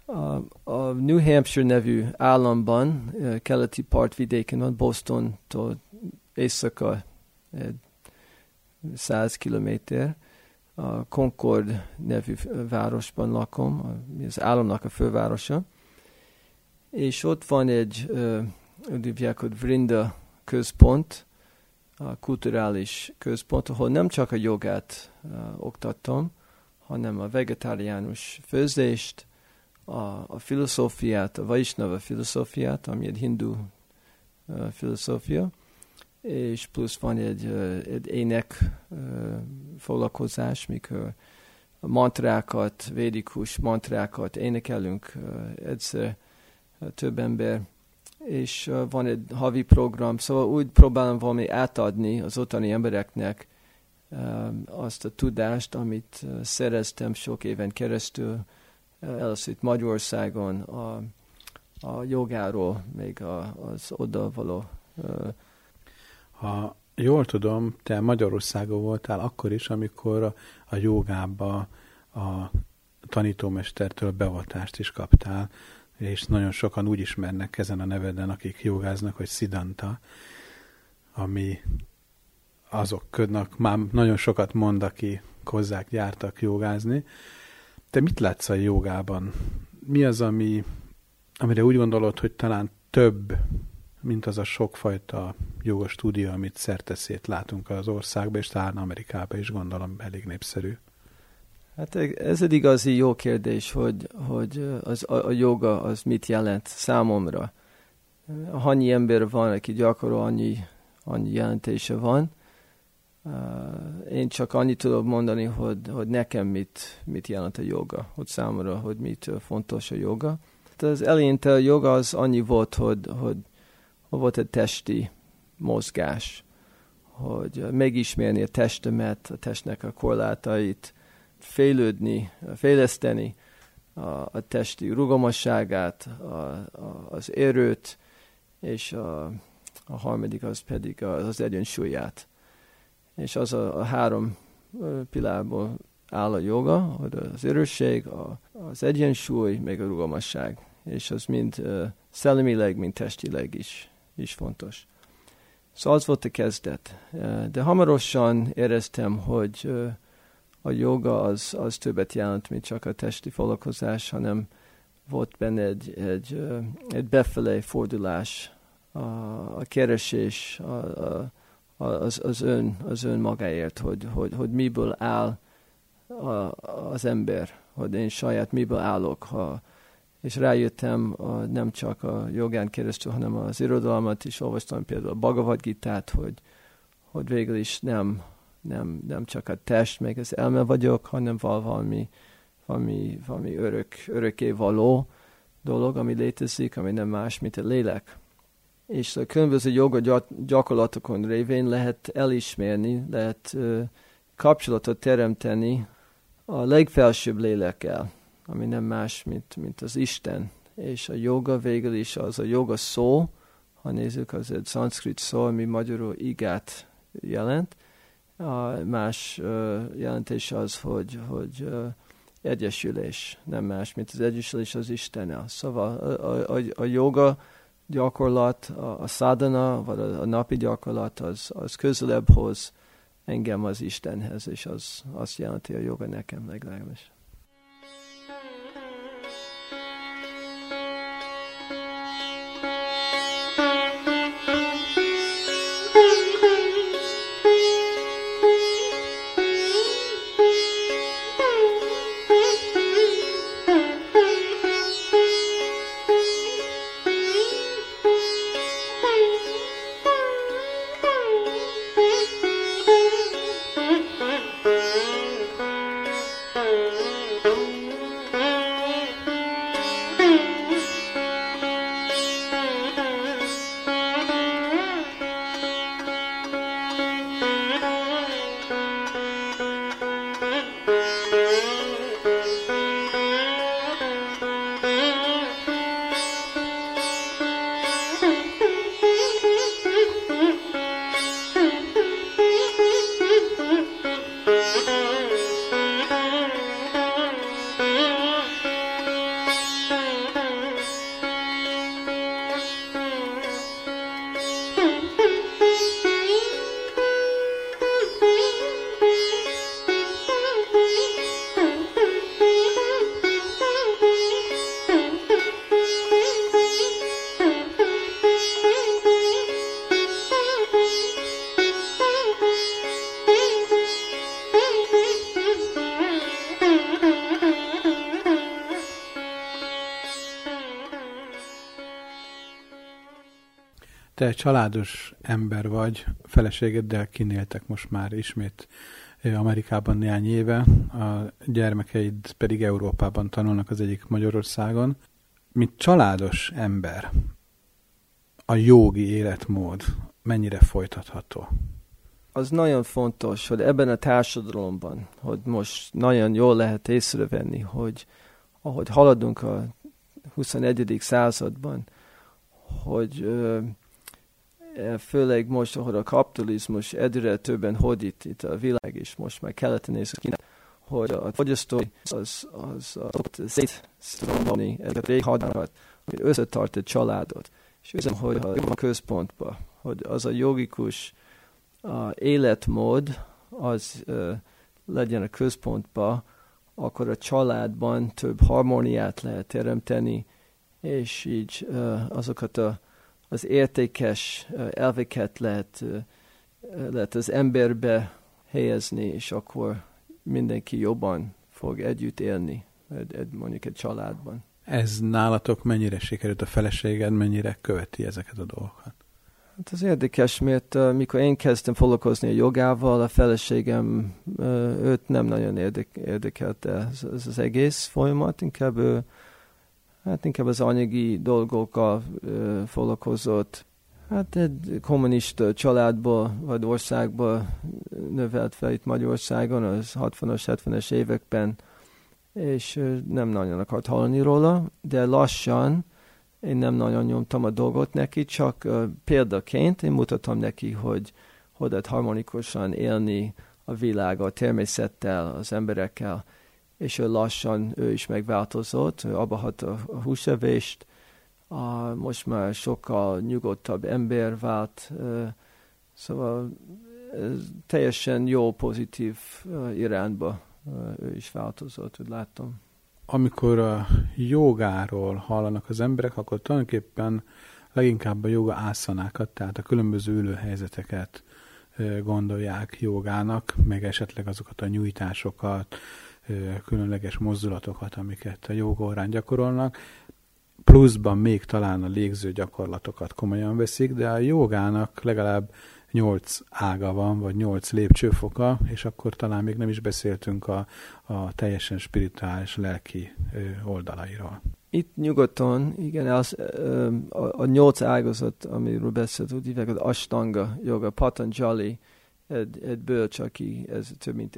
A, a New Hampshire nevű államban, keleti partvidéken van, Bostontól éjszaka egy 100 kilométer. A Concord nevű városban lakom, az államnak a fővárosa. És ott van egy hogy Vrinda központ, a kulturális központ, ahol nem csak a jogát uh, oktattam, hanem a vegetáriánus főzést, a, a filozófiát, a Vaisnava filozófiát, ami egy hindu uh, filozófia, és plusz van egy, uh, egy ének uh, foglalkozás, mikor mantrákat, védikus mantrákat énekelünk uh, egyszer uh, több ember és van egy havi program, szóval úgy próbálom valami átadni az ottani embereknek azt a tudást, amit szereztem sok éven keresztül, először itt Magyarországon a, a jogáról, még a, az oda való. Ha jól tudom, te Magyarországon voltál akkor is, amikor a, a jogába a tanítómestertől beavatást is kaptál, és nagyon sokan úgy ismernek ezen a neveden, akik jogáznak, hogy Szidanta, ami azoknak már nagyon sokat mond, aki hozzák jártak jogázni. Te mit látsz a jogában? Mi az, ami, amire úgy gondolod, hogy talán több, mint az a sokfajta jogos stúdió, amit szerteszét látunk az országban, és talán Amerikában is gondolom elég népszerű. Hát ez egy igazi jó kérdés, hogy, hogy az, a, a joga az mit jelent számomra. Annyi ember van, aki gyakorol, annyi, annyi jelentése van. Én csak annyit tudok mondani, hogy, hogy nekem mit, mit jelent a joga, hogy számomra, hogy mit fontos a joga. Az eleinte a joga az annyi volt, hogy, hogy, hogy volt egy testi mozgás, hogy megismerni a testemet, a testnek a korlátait, fejlődni, fejleszteni a, a testi rugalmasságát, a, a, az erőt, és a, a harmadik az pedig az, az egyensúlyát. És az a, a három pilárból áll a joga, az erősség, a, az egyensúly, meg a rugalmasság. És az mind uh, szellemileg, mind testileg is, is fontos. Szóval az volt a kezdet. De hamarosan éreztem, hogy uh, a joga az, az többet jelent, mint csak a testi foglalkozás, hanem volt benne egy, egy, egy befelé fordulás, a, a keresés a, a, az, az, ön, az ön magáért, hogy, hogy, hogy miből áll a, az ember, hogy én saját miből állok, ha, és rájöttem a, nem csak a jogán keresztül, hanem az irodalmat is olvastam, például a Bhagavad Gita-t, hogy, hogy végül is nem nem, nem csak a test, meg az elme vagyok, hanem valami, valami, valami örök, örökké való dolog, ami létezik, ami nem más, mint a lélek. És a különböző joga gyakorlatokon révén lehet elismerni, lehet uh, kapcsolatot teremteni a legfelsőbb lélekkel, ami nem más, mint, mint az Isten. És a joga végül is az a joga szó, ha nézzük, az egy szanszkrit szó, ami magyarul igát jelent, a más jelentés az, hogy, hogy egyesülés, nem más, mint az egyesülés az Istennel. Szóval a, a, a joga gyakorlat, a, a sadhana, vagy a, a napi gyakorlat az, az közelebb hoz engem az Istenhez, és az azt jelenti a joga nekem legalábbis. Te családos ember vagy, feleségeddel kinéltek most már ismét Amerikában néhány éve, a gyermekeid pedig Európában tanulnak az egyik Magyarországon. Mint családos ember, a jogi életmód mennyire folytatható? Az nagyon fontos, hogy ebben a társadalomban, hogy most nagyon jól lehet észrevenni, hogy ahogy haladunk a 21. században, hogy főleg most, ahol a kapitalizmus egyre többen hódít itt a világ, és most már keleten néz ki, hogy a fogyasztó az, az, az szétszombolni ezeket a réghadnakat, hogy összetart egy családot. És hiszem, hogy a központba, hogy az a jogikus a életmód, az uh, legyen a központba, akkor a családban több harmóniát lehet teremteni, és így uh, azokat a, az értékes elveket lehet, lehet az emberbe helyezni, és akkor mindenki jobban fog együtt élni, mondjuk egy családban. Ez nálatok mennyire sikerült a feleséged, mennyire követi ezeket a dolgokat? Hát ez érdekes, mert uh, mikor én kezdtem foglalkozni a jogával, a feleségem uh, őt nem nagyon érdek, érdekelte ez, ez az egész folyamat, inkább ő, hát inkább az anyagi dolgokkal uh, foglalkozott. Hát egy kommunista családból vagy országból növelt fel itt Magyarországon az 60-as, 70-es években, és nem nagyon akart hallani róla, de lassan én nem nagyon nyomtam a dolgot neki, csak uh, példaként én mutatom neki, hogy hogy lehet harmonikusan élni a világ, a természettel, az emberekkel, és ő lassan ő is megváltozott, ő abba a, húsevést, most már sokkal nyugodtabb ember vált, szóval teljesen jó, pozitív irányba ő is változott, úgy láttam amikor a jogáról hallanak az emberek, akkor tulajdonképpen leginkább a joga ászanákat, tehát a különböző ülőhelyzeteket gondolják jogának, meg esetleg azokat a nyújtásokat, különleges mozdulatokat, amiket a jogórán gyakorolnak. Pluszban még talán a légző gyakorlatokat komolyan veszik, de a jogának legalább nyolc ága van, vagy nyolc lépcsőfoka, és akkor talán még nem is beszéltünk a, a teljesen spirituális lelki oldalairól. Itt nyugodtan, igen, az, a, a nyolc ágazat, amiről beszélt, úgy hívják, az Ashtanga joga, Patanjali, egy, egy bölcs, aki ez több mint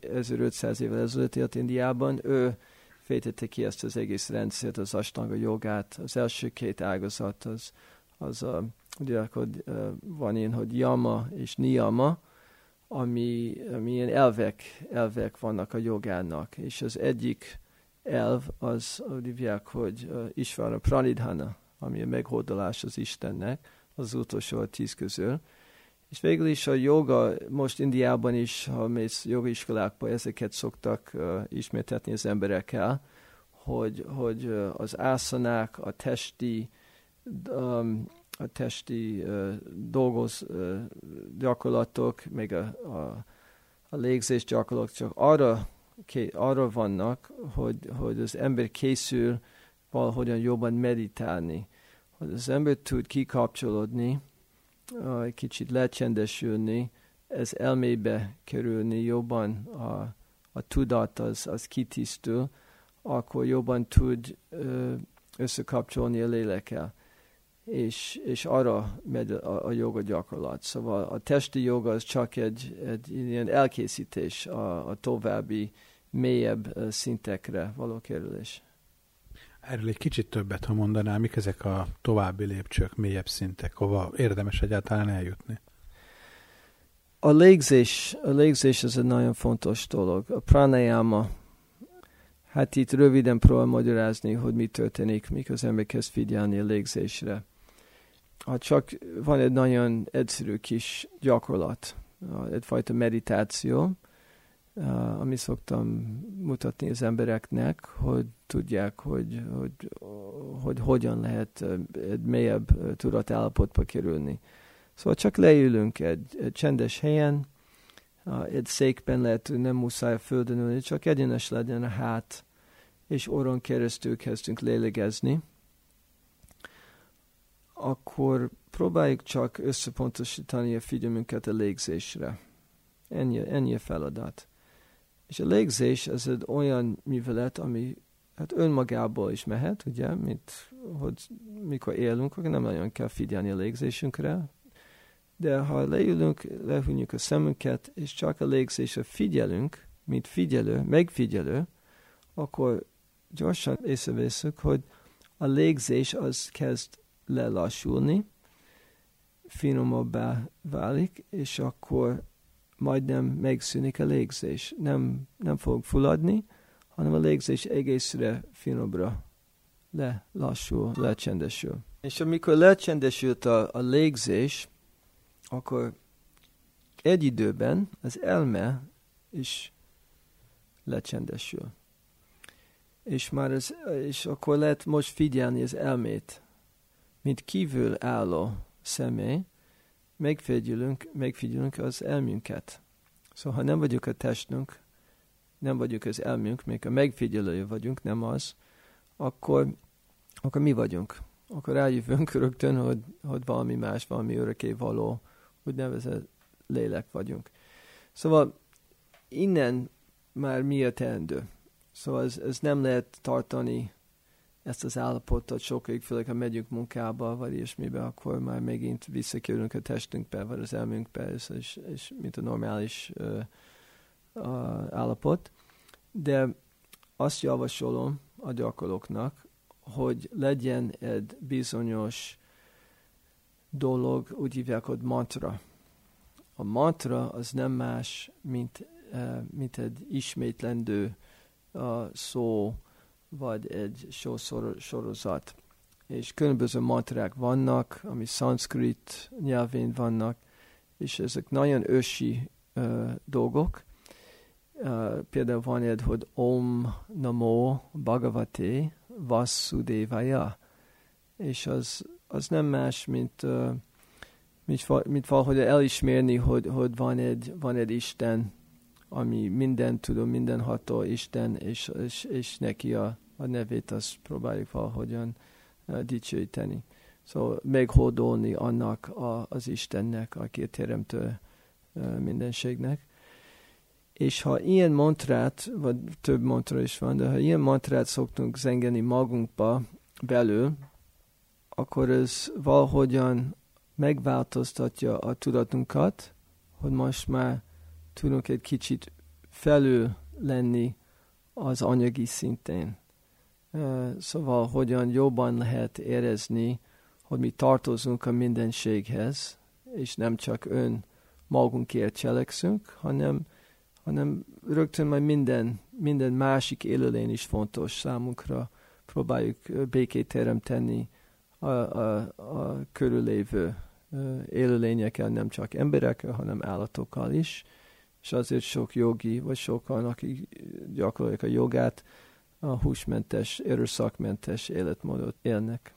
1500 évvel ezelőtt élt Indiában, ő fejtette ki ezt az egész rendszert, az Ashtanga jogát. Az első két ágazat az, az a ugye akkor van ilyen, hogy yama és niyama, ami, ami ilyen elvek, elvek vannak a jogának, és az egyik elv az, úgy hívják, hogy uh, a Pranidhana, ami a meghódolás az Istennek, az utolsó a tíz közül. És végül is a joga, most Indiában is, ha mész jogiskolákba, ezeket szoktak uh, ismertetni az emberekkel, hogy, hogy uh, az ászanák, a testi um, a testi uh, dolgoz uh, gyakorlatok, még a, a, a légzés gyakorlatok csak arra, ké, arra vannak, hogy, hogy az ember készül valahogyan jobban meditálni. Hogy az ember tud kikapcsolódni, egy kicsit lecsendesülni, ez elmébe kerülni jobban, a, a tudat az, az kitisztul, akkor jobban tud összekapcsolni a lélekkel és, és arra megy a, a joga gyakorlat. Szóval a testi joga az csak egy, egy ilyen elkészítés a, a további, mélyebb szintekre való kerülés. Erről egy kicsit többet, ha mondanál, mik ezek a további lépcsők, mélyebb szintek, hova érdemes egyáltalán eljutni? A légzés, a légzés ez egy nagyon fontos dolog. A pranayama, hát itt röviden próbál magyarázni, hogy mi történik, mikor az ember kezd figyelni a légzésre ha csak van egy nagyon egyszerű kis gyakorlat, egyfajta meditáció, ami szoktam mutatni az embereknek, hogy tudják, hogy, hogy, hogy hogyan lehet egy mélyebb tudatállapotba kerülni. Szóval csak leülünk egy, egy csendes helyen, egy székben lehet, nem muszáj földön ülni, csak egyenes legyen a hát, és orron keresztül kezdünk lélegezni akkor próbáljuk csak összepontosítani a figyelmünket a légzésre. Ennyi, ennyi a feladat. És a légzés ez egy olyan művelet, ami hát önmagából is mehet, ugye, mint hogy mikor élünk, akkor nem nagyon kell figyelni a légzésünkre, de ha leülünk, lehúnyjuk a szemünket, és csak a légzésre figyelünk, mint figyelő, megfigyelő, akkor gyorsan észreveszünk, hogy a légzés az kezd lelassulni, finomabbá válik, és akkor majdnem megszűnik a légzés. Nem, nem fog fulladni, hanem a légzés egészre finomra le, lassul, lecsendesül. És amikor lecsendesült a, a légzés, akkor egy időben az elme is lecsendesül. És, már az, és akkor lehet most figyelni az elmét, mint kívül álló személy, megfigyelünk, megfigyelünk az elmünket. Szóval, ha nem vagyunk a testünk, nem vagyunk az elmünk, még a megfigyelője vagyunk, nem az, akkor, akkor mi vagyunk? Akkor rájövünk rögtön, hogy, hogy valami más, valami örökké való, úgynevezett lélek vagyunk. Szóval innen már mi a teendő? Szóval ez, ez nem lehet tartani ezt az állapotot sokáig, főleg ha megyünk munkába, vagy ilyesmibe, akkor már megint visszakerülünk a testünkbe, vagy az elmünkbe, és, és, és mint a normális uh, uh, állapot. De azt javasolom a gyakorlóknak, hogy legyen egy bizonyos dolog, úgy hívják, hogy mantra. A mantra az nem más, mint, uh, mint egy ismétlendő uh, szó, vagy egy sorozat. És különböző mantrák vannak, ami szanszkrit nyelvén vannak, és ezek nagyon ősi uh, dolgok. Uh, például van egy, hogy Om Namo Bhagavate Vasudevaya, és az, az nem más, mint, uh, mint, mint valahogy elismerni, hogy, hogy van, egy, van egy Isten, ami minden tudom, mindenható Isten, és, és, és neki a, a nevét azt próbáljuk valahogyan uh, dicsőíteni. Szóval meghódolni annak a, az Istennek, aki a teremtő uh, mindenségnek. És ha ilyen mantrát, vagy több mantra is van, de ha ilyen mantrát szoktunk zengeni magunkba belül, akkor ez valahogyan megváltoztatja a tudatunkat, hogy most már tudunk egy kicsit felül lenni az anyagi szintén. Szóval hogyan jobban lehet érezni, hogy mi tartozunk a mindenséghez, és nem csak ön magunkért cselekszünk, hanem, hanem rögtön majd minden, minden másik élőlény is fontos számunkra. Próbáljuk békét teremteni a, a, a körülévő élőlényekkel, nem csak emberekkel, hanem állatokkal is. És azért sok jogi, vagy sokan, akik gyakorolják a jogát, a húsmentes, erőszakmentes életmódot élnek.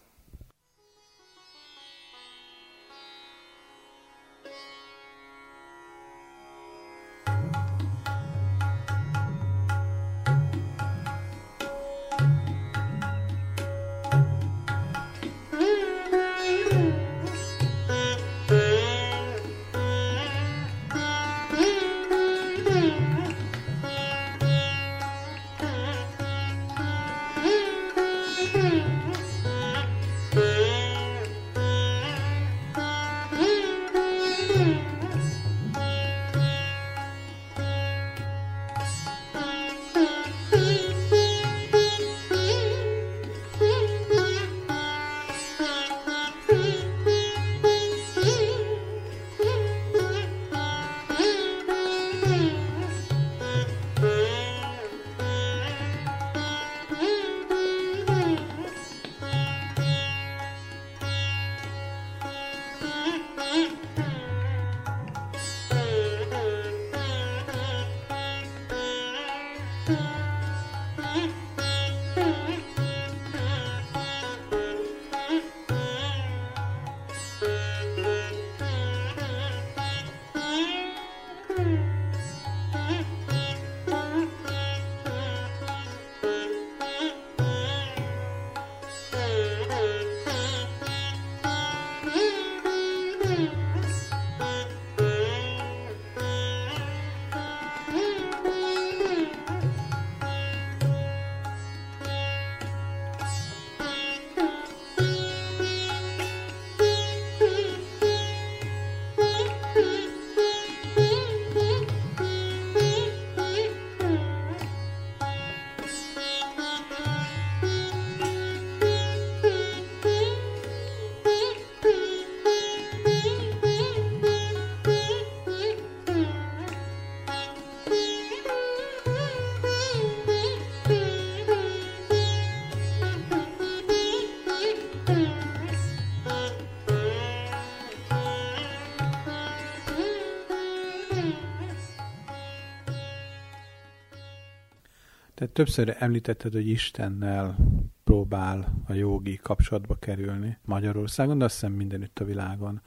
Többször említetted, hogy Istennel próbál a jogi kapcsolatba kerülni Magyarországon, de azt hiszem mindenütt a világon.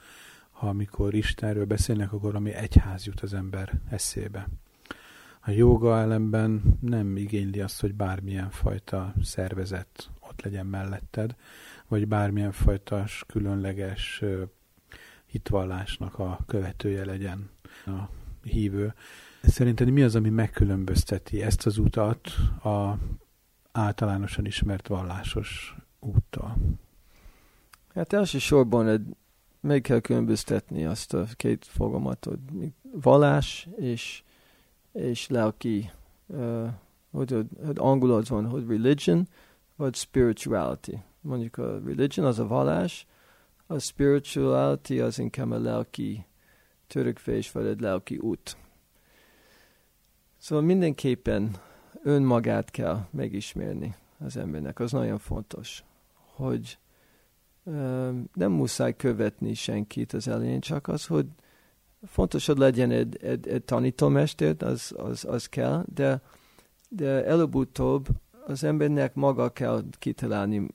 Ha amikor Istenről beszélnek, akkor ami egyház jut az ember eszébe. A joga ellenben nem igényli azt, hogy bármilyen fajta szervezet ott legyen melletted, vagy bármilyen fajta különleges hitvallásnak a követője legyen a hívő. Szerinted mi az, ami megkülönbözteti ezt az utat a általánosan ismert vallásos úttal? Hát elsősorban meg kell különböztetni azt a két fogalmat, hogy vallás és, és lelki, hogy, hogy angolul van, hogy religion, vagy spirituality. Mondjuk a religion az a vallás, a spirituality az inkább a lelki törekvés, vagy egy lelki út. Szóval mindenképpen önmagát kell megismerni az embernek. Az nagyon fontos, hogy nem muszáj követni senkit az elején, csak az, hogy fontos, hogy legyen egy, egy, egy tanítómester, az, az, az kell, de, de előbb-utóbb az embernek maga kell kitalálni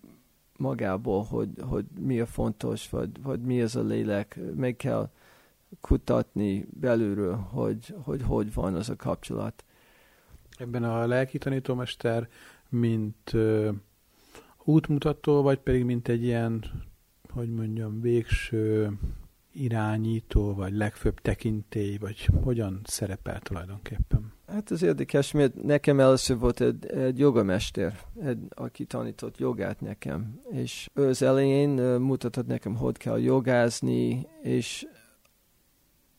magából, hogy, hogy mi a fontos, vagy, vagy mi az a lélek, meg kell kutatni belülről, hogy, hogy hogy van az a kapcsolat. Ebben a lelki tanítómester, mint ö, útmutató, vagy pedig mint egy ilyen, hogy mondjam, végső irányító, vagy legfőbb tekintély, vagy hogyan szerepel tulajdonképpen? Hát az érdekes, mert nekem először volt egy, egy jogamester, egy, aki tanított jogát nekem, és ő az elején mutatott nekem, hogy kell jogázni, és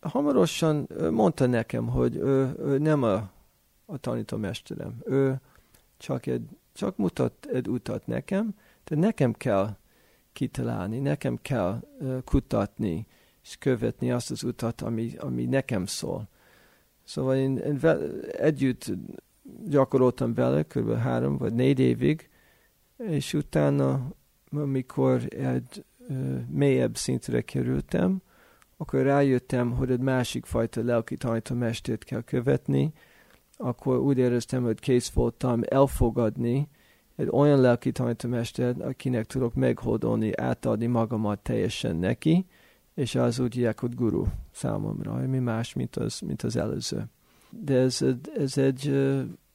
hamarosan mondta nekem, hogy ő, ő nem a, a tanítómesterem, ő csak, egy, csak mutat egy utat nekem, de nekem kell kitalálni, nekem kell uh, kutatni, és követni azt az utat, ami, ami nekem szól. Szóval én, én ve, együtt gyakoroltam vele kb. három vagy négy évig, és utána, amikor egy uh, mélyebb szintre kerültem, akkor rájöttem, hogy egy másik fajta lelki tanítómestert kell követni, akkor úgy éreztem, hogy kész voltam elfogadni egy olyan lelki tanítómestert, akinek tudok meghódolni, átadni magamat teljesen neki, és az úgy hívják, hogy guru számomra, ami más, mint az, mint az előző. De ez, ez, egy,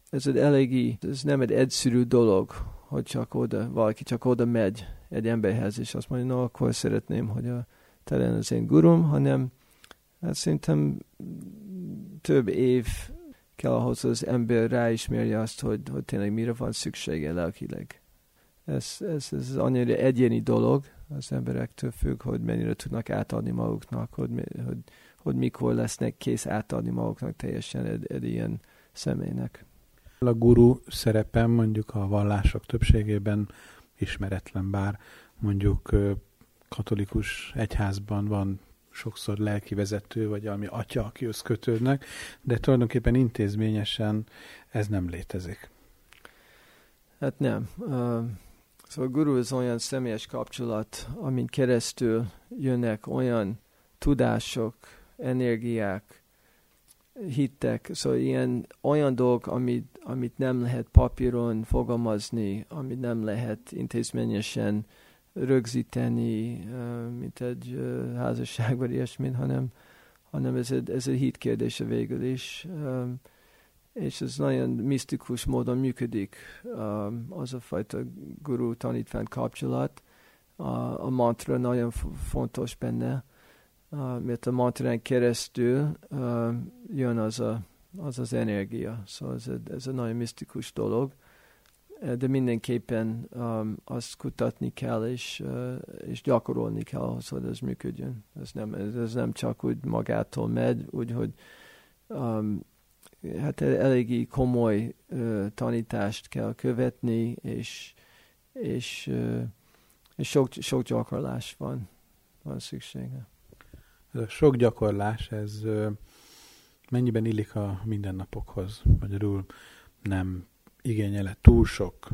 ez egy eléggé, ez nem egy egyszerű dolog, hogy csak oda, valaki csak oda megy egy emberhez, és azt mondja, no, akkor szeretném, hogy a talán az én gurum, hanem hát szerintem több év kell ahhoz, hogy az ember ráismerje azt, hogy, hogy tényleg mire van szüksége lelkileg. Ez, ez, ez annyira egyéni dolog, az emberektől függ, hogy mennyire tudnak átadni maguknak, hogy, hogy, hogy mikor lesznek kész átadni maguknak teljesen egy, egy ilyen személynek. A guru szerepe mondjuk a vallások többségében ismeretlen, bár mondjuk katolikus egyházban van sokszor lelki vezető, vagy ami atya, akihoz kötődnek, de tulajdonképpen intézményesen ez nem létezik. Hát nem. Uh, szóval a guru az olyan személyes kapcsolat, amin keresztül jönnek olyan tudások, energiák, hittek, szóval ilyen olyan dolgok, amit, amit nem lehet papíron fogalmazni, amit nem lehet intézményesen uh, rögzíteni, mint egy házasság vagy ilyesmit, hanem, hanem ez egy, ez egy hit kérdése végül is. És ez nagyon misztikus módon működik az a fajta guru tanítvány kapcsolat. A, mantra nagyon fontos benne, mert a mantrán keresztül jön az a, az, az energia. Szóval ez, ez egy nagyon misztikus dolog de mindenképpen um, azt kutatni kell, és, uh, és gyakorolni kell ahhoz, hogy ez működjön. Ez nem, ez, ez nem csak úgy magától megy, úgyhogy um, hát eléggé komoly uh, tanítást kell követni, és, és, uh, és sok, sok gyakorlás van, van szüksége. Sok gyakorlás, ez uh, mennyiben illik a mindennapokhoz? Magyarul nem igényele túl sok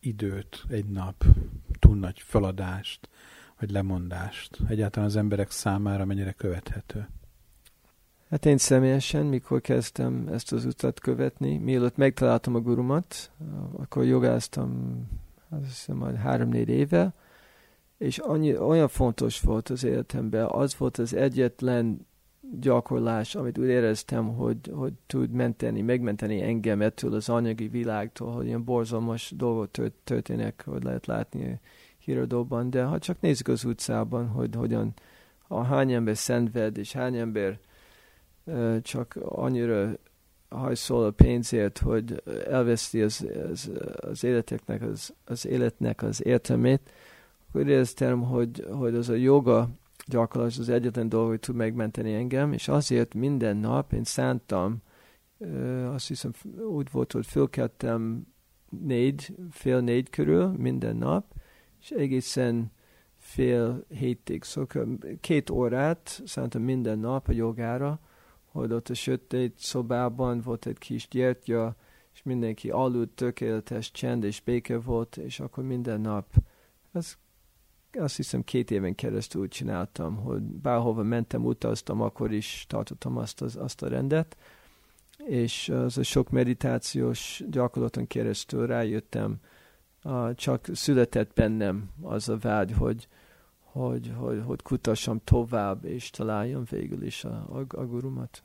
időt egy nap, túl nagy feladást, vagy lemondást. Egyáltalán az emberek számára mennyire követhető? Hát én személyesen, mikor kezdtem ezt az utat követni, mielőtt megtaláltam a gurumat, akkor jogáztam azt hiszem három-négy éve, és annyi, olyan fontos volt az életemben, az volt az egyetlen gyakorlás, amit úgy éreztem, hogy, hogy tud menteni, megmenteni engem ettől az anyagi világtól, hogy ilyen borzalmas dolgok tört, történnek, hogy lehet látni híradóban, de ha csak nézzük az utcában, hogy hogyan a hány ember szenved, és hány ember uh, csak annyira hajszol a pénzért, hogy elveszti az, az, az életeknek az, az életnek az értelmét, akkor éreztem, hogy, hogy az a joga gyakorlás az egyetlen dolog, hogy tud megmenteni engem, és azért minden nap én szántam, azt hiszem úgy volt, hogy fölkeltem négy, fél négy körül minden nap, és egészen fél hétig, szóval két órát szántam minden nap a jogára, hogy ott a sötét szobában volt egy kis gyertya, és mindenki aludt, tökéletes csend és béke volt, és akkor minden nap, ez azt hiszem két éven keresztül úgy csináltam, hogy bárhova mentem, utaztam, akkor is tartottam azt, az, azt a rendet, és az a sok meditációs gyakorlaton keresztül rájöttem, csak született bennem az a vágy, hogy, hogy, hogy, hogy kutassam tovább, és találjam végül is a, a, a gurumat.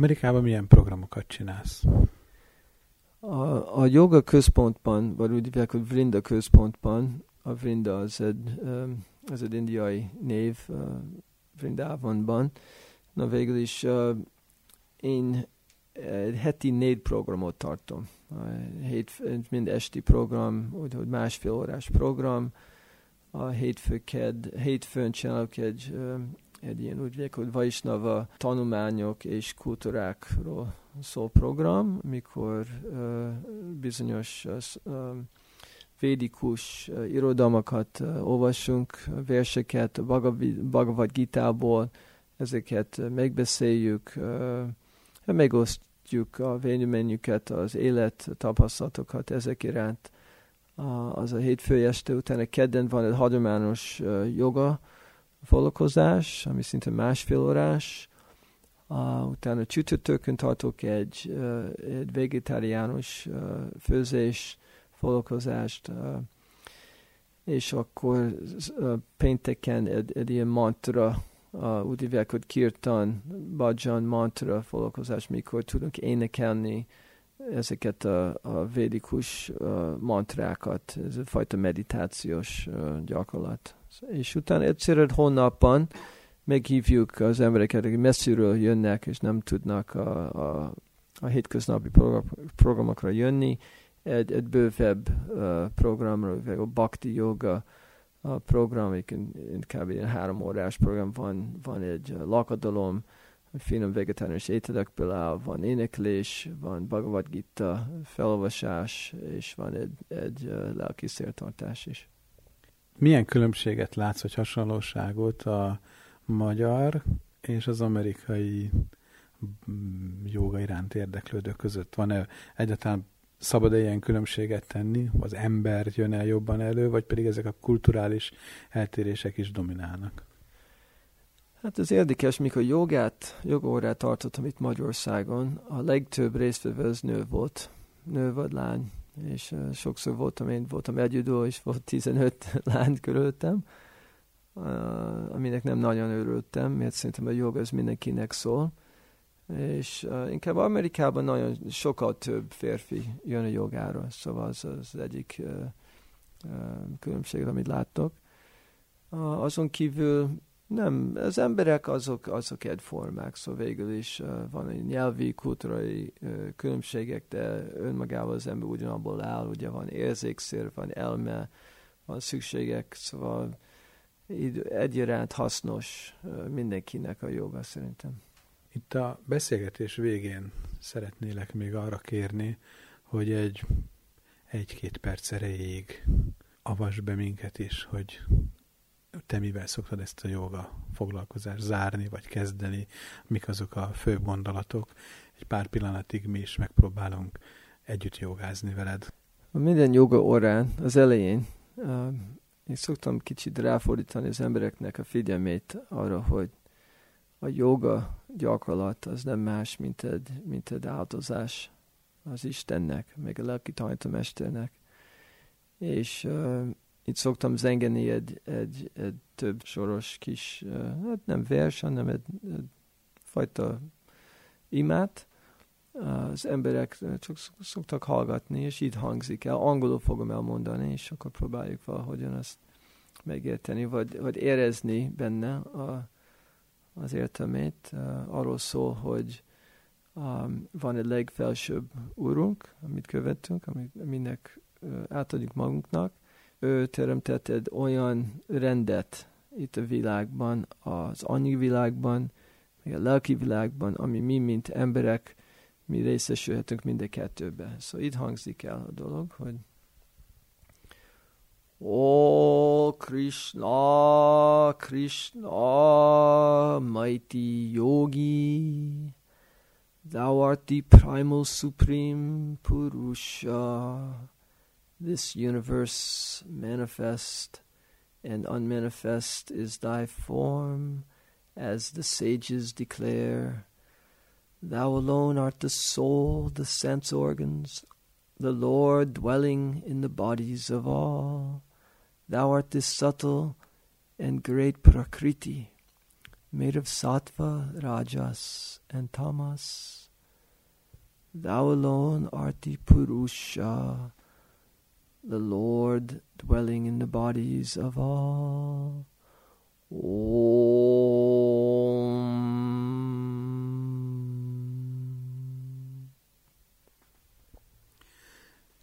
Amerikában milyen programokat csinálsz? A, a joga központban, vagy úgy hívják, hogy Vrinda központban, a Vrinda az egy, az egy indiai név Vrindávonban. Na végül is én egy heti négy programot tartom. Hét, mind esti program, úgyhogy másfél órás program. A hétfő ked, hétfőn csinálok egy egy ilyen úgy vék, hogy Vaisnava tanulmányok és kultúrákról szól program, mikor uh, bizonyos uh, védikus uh, irodalmakat uh, olvasunk, verseket Bhagavad Gita-ból, ezeket megbeszéljük, uh, megosztjuk a véleményüket, az élet tapasztalatokat ezek iránt. Uh, az a hétfő este utána kedden van egy hagyományos uh, joga, foglalkozás, ami szinte másfél órás. Uh, utána csütörtökön tartok egy, uh, egy vegetáriánus uh, főzés foglalkozást, uh, és akkor uh, pénteken egy, egy ilyen mantra, uh, úgy hívják, hogy kirtan, bhajan mantra foglalkozás, mikor tudunk énekelni ezeket a, a védikus uh, mantrákat, ez a fajta meditációs uh, gyakorlat. És utána egyszer hónapban meghívjuk az embereket, akik messziről jönnek, és nem tudnak a, a, a hétköznapi program, programokra jönni, egy, egy bővebb uh, programra, a Bhakti Yoga a program, inkább egy három órás program, van, van egy lakadalom, finom vegetáriánus ételekből áll, van éneklés, van Bhagavad Gita felolvasás, és van egy, egy lelki is. Milyen különbséget látsz, vagy hasonlóságot a magyar és az amerikai mm, joga iránt érdeklődők között? Van-e egyáltalán szabad-e ilyen különbséget tenni? Az ember jön el jobban elő, vagy pedig ezek a kulturális eltérések is dominálnak? Hát ez érdekes, mikor jogát, jogórát tartottam itt Magyarországon, a legtöbb résztvevő az nő volt, nő vagy lány, és sokszor voltam, én voltam egyedül, és volt 15 lány körülöttem, aminek nem nagyon örültem, mert szerintem a jog az mindenkinek szól, és inkább Amerikában nagyon sokkal több férfi jön a jogára, szóval az az egyik különbség, amit láttok. Azon kívül nem, az emberek azok, azok egyformák, szóval végül is van egy nyelvi, kulturai uh, különbségek, de önmagával az ember ugyanabból áll, ugye van érzékszér, van elme, van szükségek, szóval egyaránt hasznos mindenkinek a joga szerintem. Itt a beszélgetés végén szeretnélek még arra kérni, hogy egy egy-két perc erejéig avas be minket is, hogy te mivel szoktad ezt a joga foglalkozást zárni, vagy kezdeni, mik azok a fő gondolatok. Egy pár pillanatig mi is megpróbálunk együtt jogázni veled. Minden joga órán az elején én szoktam kicsit ráfordítani az embereknek a figyelmét arra, hogy a joga gyakorlat az nem más, mint egy, mint egy áldozás az Istennek, meg a lelki tanítómesternek. És uh, itt szoktam zengeni egy, egy, egy több soros kis, hát nem vers, hanem egy, egy fajta imát. Az emberek csak szoktak hallgatni, és így hangzik el. Angolul fogom elmondani, és akkor próbáljuk valahogyan ezt megérteni, vagy, vagy érezni benne a, az értelmét. Arról szól, hogy um, van egy legfelsőbb úrunk, amit követünk, amit mindnek átadjuk magunknak, ő teremtett egy olyan rendet itt a világban, az annyi világban, meg a lelki világban, ami mi, mint emberek, mi részesülhetünk mind a kettőbe. Szóval itt hangzik el a dolog, hogy O Krishna, Krishna, mighty yogi, thou art the primal supreme Purusha, this universe manifest and unmanifest is thy form, as the sages declare. Thou alone art the soul, the sense organs, the Lord dwelling in the bodies of all. Thou art this subtle and great Prakriti, made of sattva, rajas, and tamas. Thou alone art the Purusha, the Lord dwelling in the bodies of all.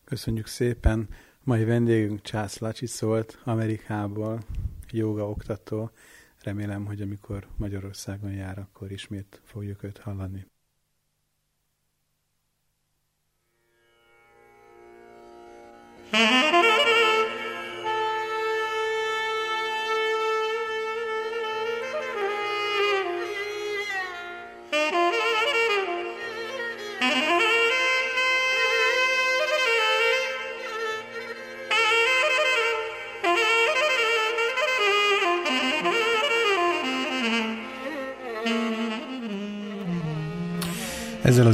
Köszönjük szépen! Mai vendégünk Csász Lacsi szólt Amerikából, joga oktató. Remélem, hogy amikor Magyarországon jár, akkor ismét fogjuk őt hallani. Mm-hmm.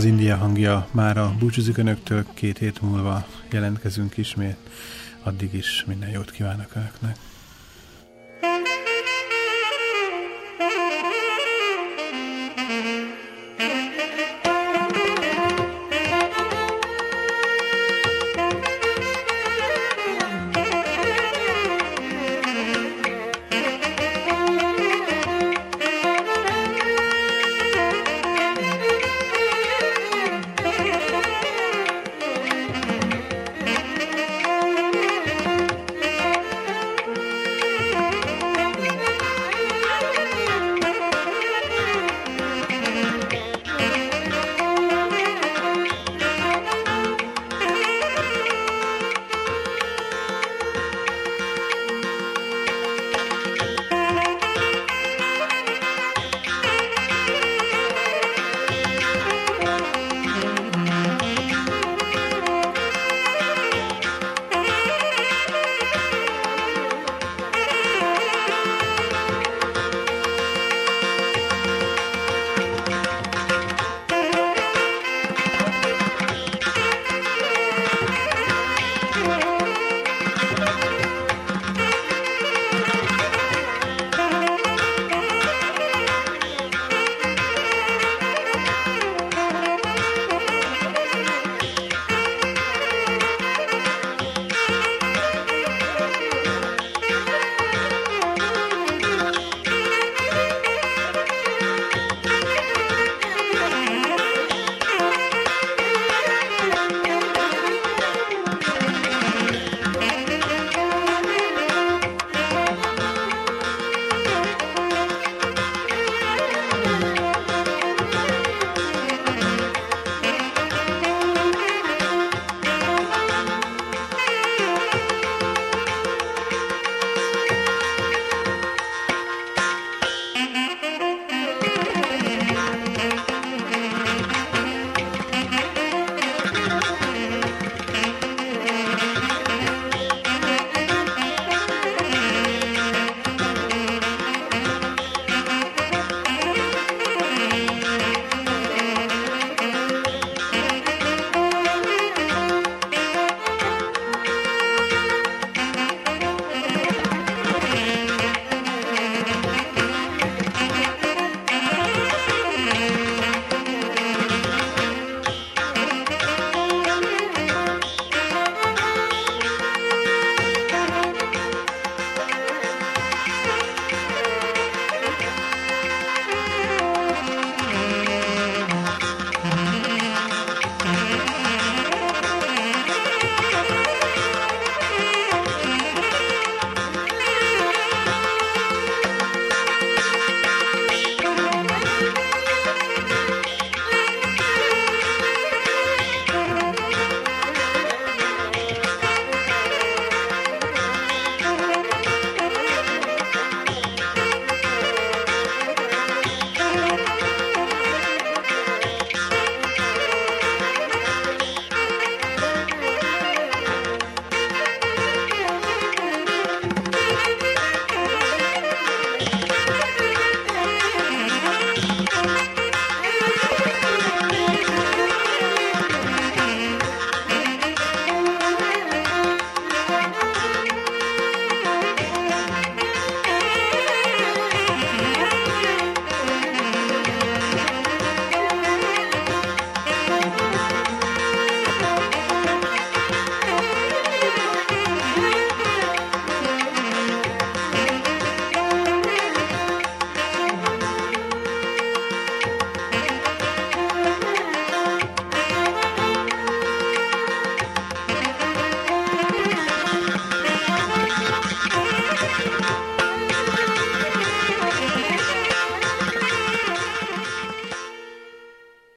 Az India hangja már a búcsúzik önöktől, két hét múlva jelentkezünk ismét. Addig is minden jót kívánok önöknek.